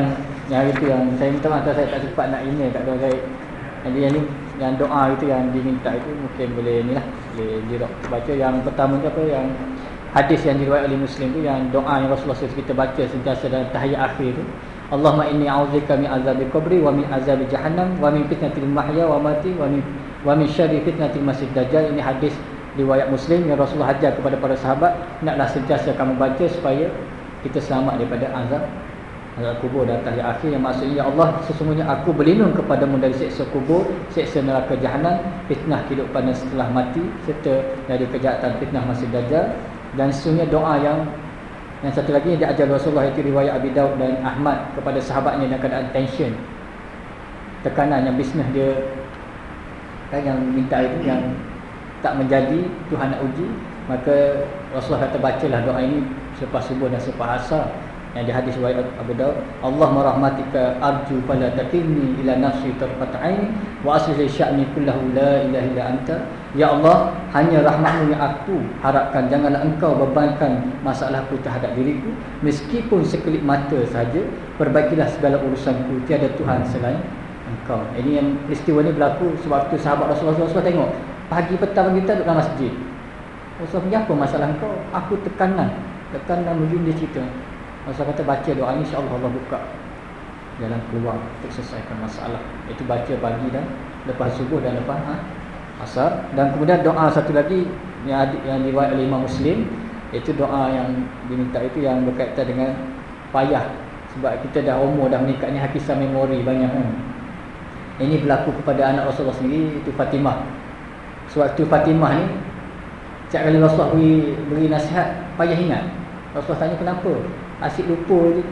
Yang itu yang Saya minta maaf saya tak sempat nak email kat saya Jadi yang ni Yang doa itu yang diminta itu Mungkin boleh ni lah Boleh jirok Baca yang pertama tu apa Yang hadis yang diriwayatkan oleh Muslim tu yang doa yang Rasulullah SAW kita baca sentiasa dalam tahiyat akhir tu. Allahumma inni a'udzika min azabil qabri wa min azabil jahannam wa min fitnatil mahya wa mati wa min wa min syarri fitnatil masih dajjal. Ini hadis riwayat Muslim yang Rasulullah ajar kepada para sahabat. Naklah sentiasa kamu baca supaya kita selamat daripada azab azab kubur dan tahiyat akhir yang maksudnya ya Allah sesungguhnya aku berlindung kepadamu dari siksa kubur siksa neraka jahanam fitnah kehidupan setelah mati serta dari kejahatan fitnah masih dajjal. Dan sesungguhnya doa yang yang satu lagi yang diajar Rasulullah itu riwayat Abi Daud dan Ahmad kepada sahabatnya dalam keadaan tension. Tekanan yang bisnes dia kan yang minta itu yang tak menjadi Tuhan nak uji. Maka Rasulullah kata bacalah doa ini selepas subuh dan selepas asar yang di hadis riwayat Abu Daud Allah merahmatika arju fala takilni ila nafsi tarfata'ain wa aslih sya'ni kullahu la ilaha illa anta. Ya Allah hanya rahmatmu yang aku harapkan. Janganlah engkau bebankan masalahku terhadap diriku. Meskipun sekelip mata saja perbaikilah segala urusanku. Tiada Tuhan selain engkau. Ini yang peristiwa ini berlaku sewaktu sahabat Rasulullah SAW tengok. Pagi petang kita duduk dalam masjid. Rasulullah apa masalah engkau? Aku tekanan. Tekanan menuju dia cerita Masa kata baca doa ni insya-Allah Allah buka jalan keluar untuk selesaikan masalah. Itu baca pagi dan lepas subuh dan lepas ha, asar dan kemudian doa satu lagi yang yang diriwayat oleh Imam Muslim itu doa yang diminta itu yang berkaitan dengan payah sebab kita dah umur dah menikah ni hakisah memori banyak kan. Ini berlaku kepada anak Rasulullah sendiri itu Fatimah. Sewaktu Fatimah ni setiap kali Rasulullah beri, beri nasihat payah ingat. Rasulullah tanya kenapa? Asyik lupa je.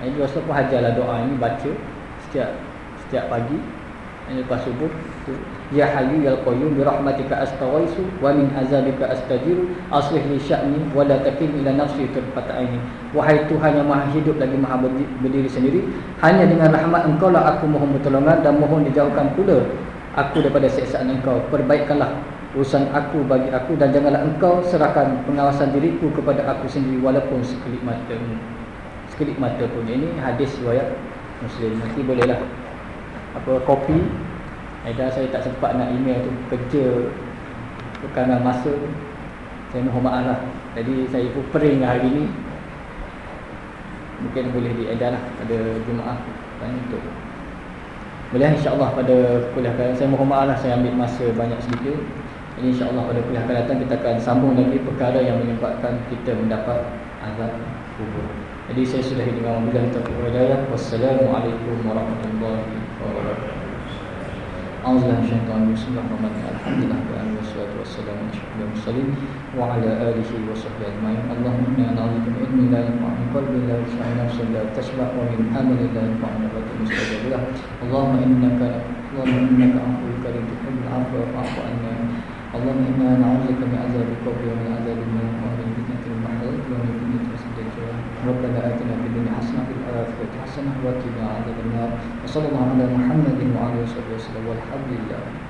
Jadi Rasul pun hajarlah doa ini baca setiap setiap pagi. Dan lepas subuh tu ya hayyu ya qayyum bi rahmatika astawaisu wa min azabika astajiru. Aslih li sya'ni wa la takil ila nafsi tarfata aini wahai tuhan yang maha hidup lagi maha berdiri sendiri hanya dengan rahmat engkau lah aku mohon pertolongan dan mohon dijauhkan pula aku daripada siksaan engkau. Perbaikkanlah urusan aku bagi aku dan janganlah engkau serahkan pengawasan diriku kepada aku sendiri walaupun sekelip mata sekelip mata pun ini hadis riwayat muslim. Nanti bolehlah. Apa kopi Aida saya tak sempat nak email tu. Kerja kerana masa. Saya mohon maaf lah. Jadi saya pun pering hari ni mungkin boleh di lah. Pada Jumaat kan untuk. Boleh insyaAllah pada kuliah kalian. Saya mohon maaf lah. Saya ambil masa banyak sedikit ini insyaAllah pada kuliah akan datang kita akan sambung lagi perkara yang menyebabkan kita mendapat azab kubur. Jadi saya sudah dengan mudah kita berjaya. Wassalamualaikum warahmatullahi wabarakatuh. Allah syaitan bismillahirrahmanirrahim. Alhamdulillah wa wassalatu wassalamu ala syukur wa ala alihi wa sahbihi ajma'in. Allahumma inna na'udhu bi ilmin la yanfa'u qalbi la yusha'i nafsi la tashba' wa min amali la yanfa'u nabati mustajabillah. Allahumma innaka Allahumma innaka afu karim tuhibbul afwa wa anna اللهم إنا نعوذ بك من عذاب القبر ومن عذاب النار ومن فتنة المحيط ومن فتنة المسجد. ربنا آتنا في الدنيا حسنة وفي الآخرة حسنة وقنا عذاب النار. وصلى الله على محمد وعلى آله وصحبه وسلم. والحمد لله.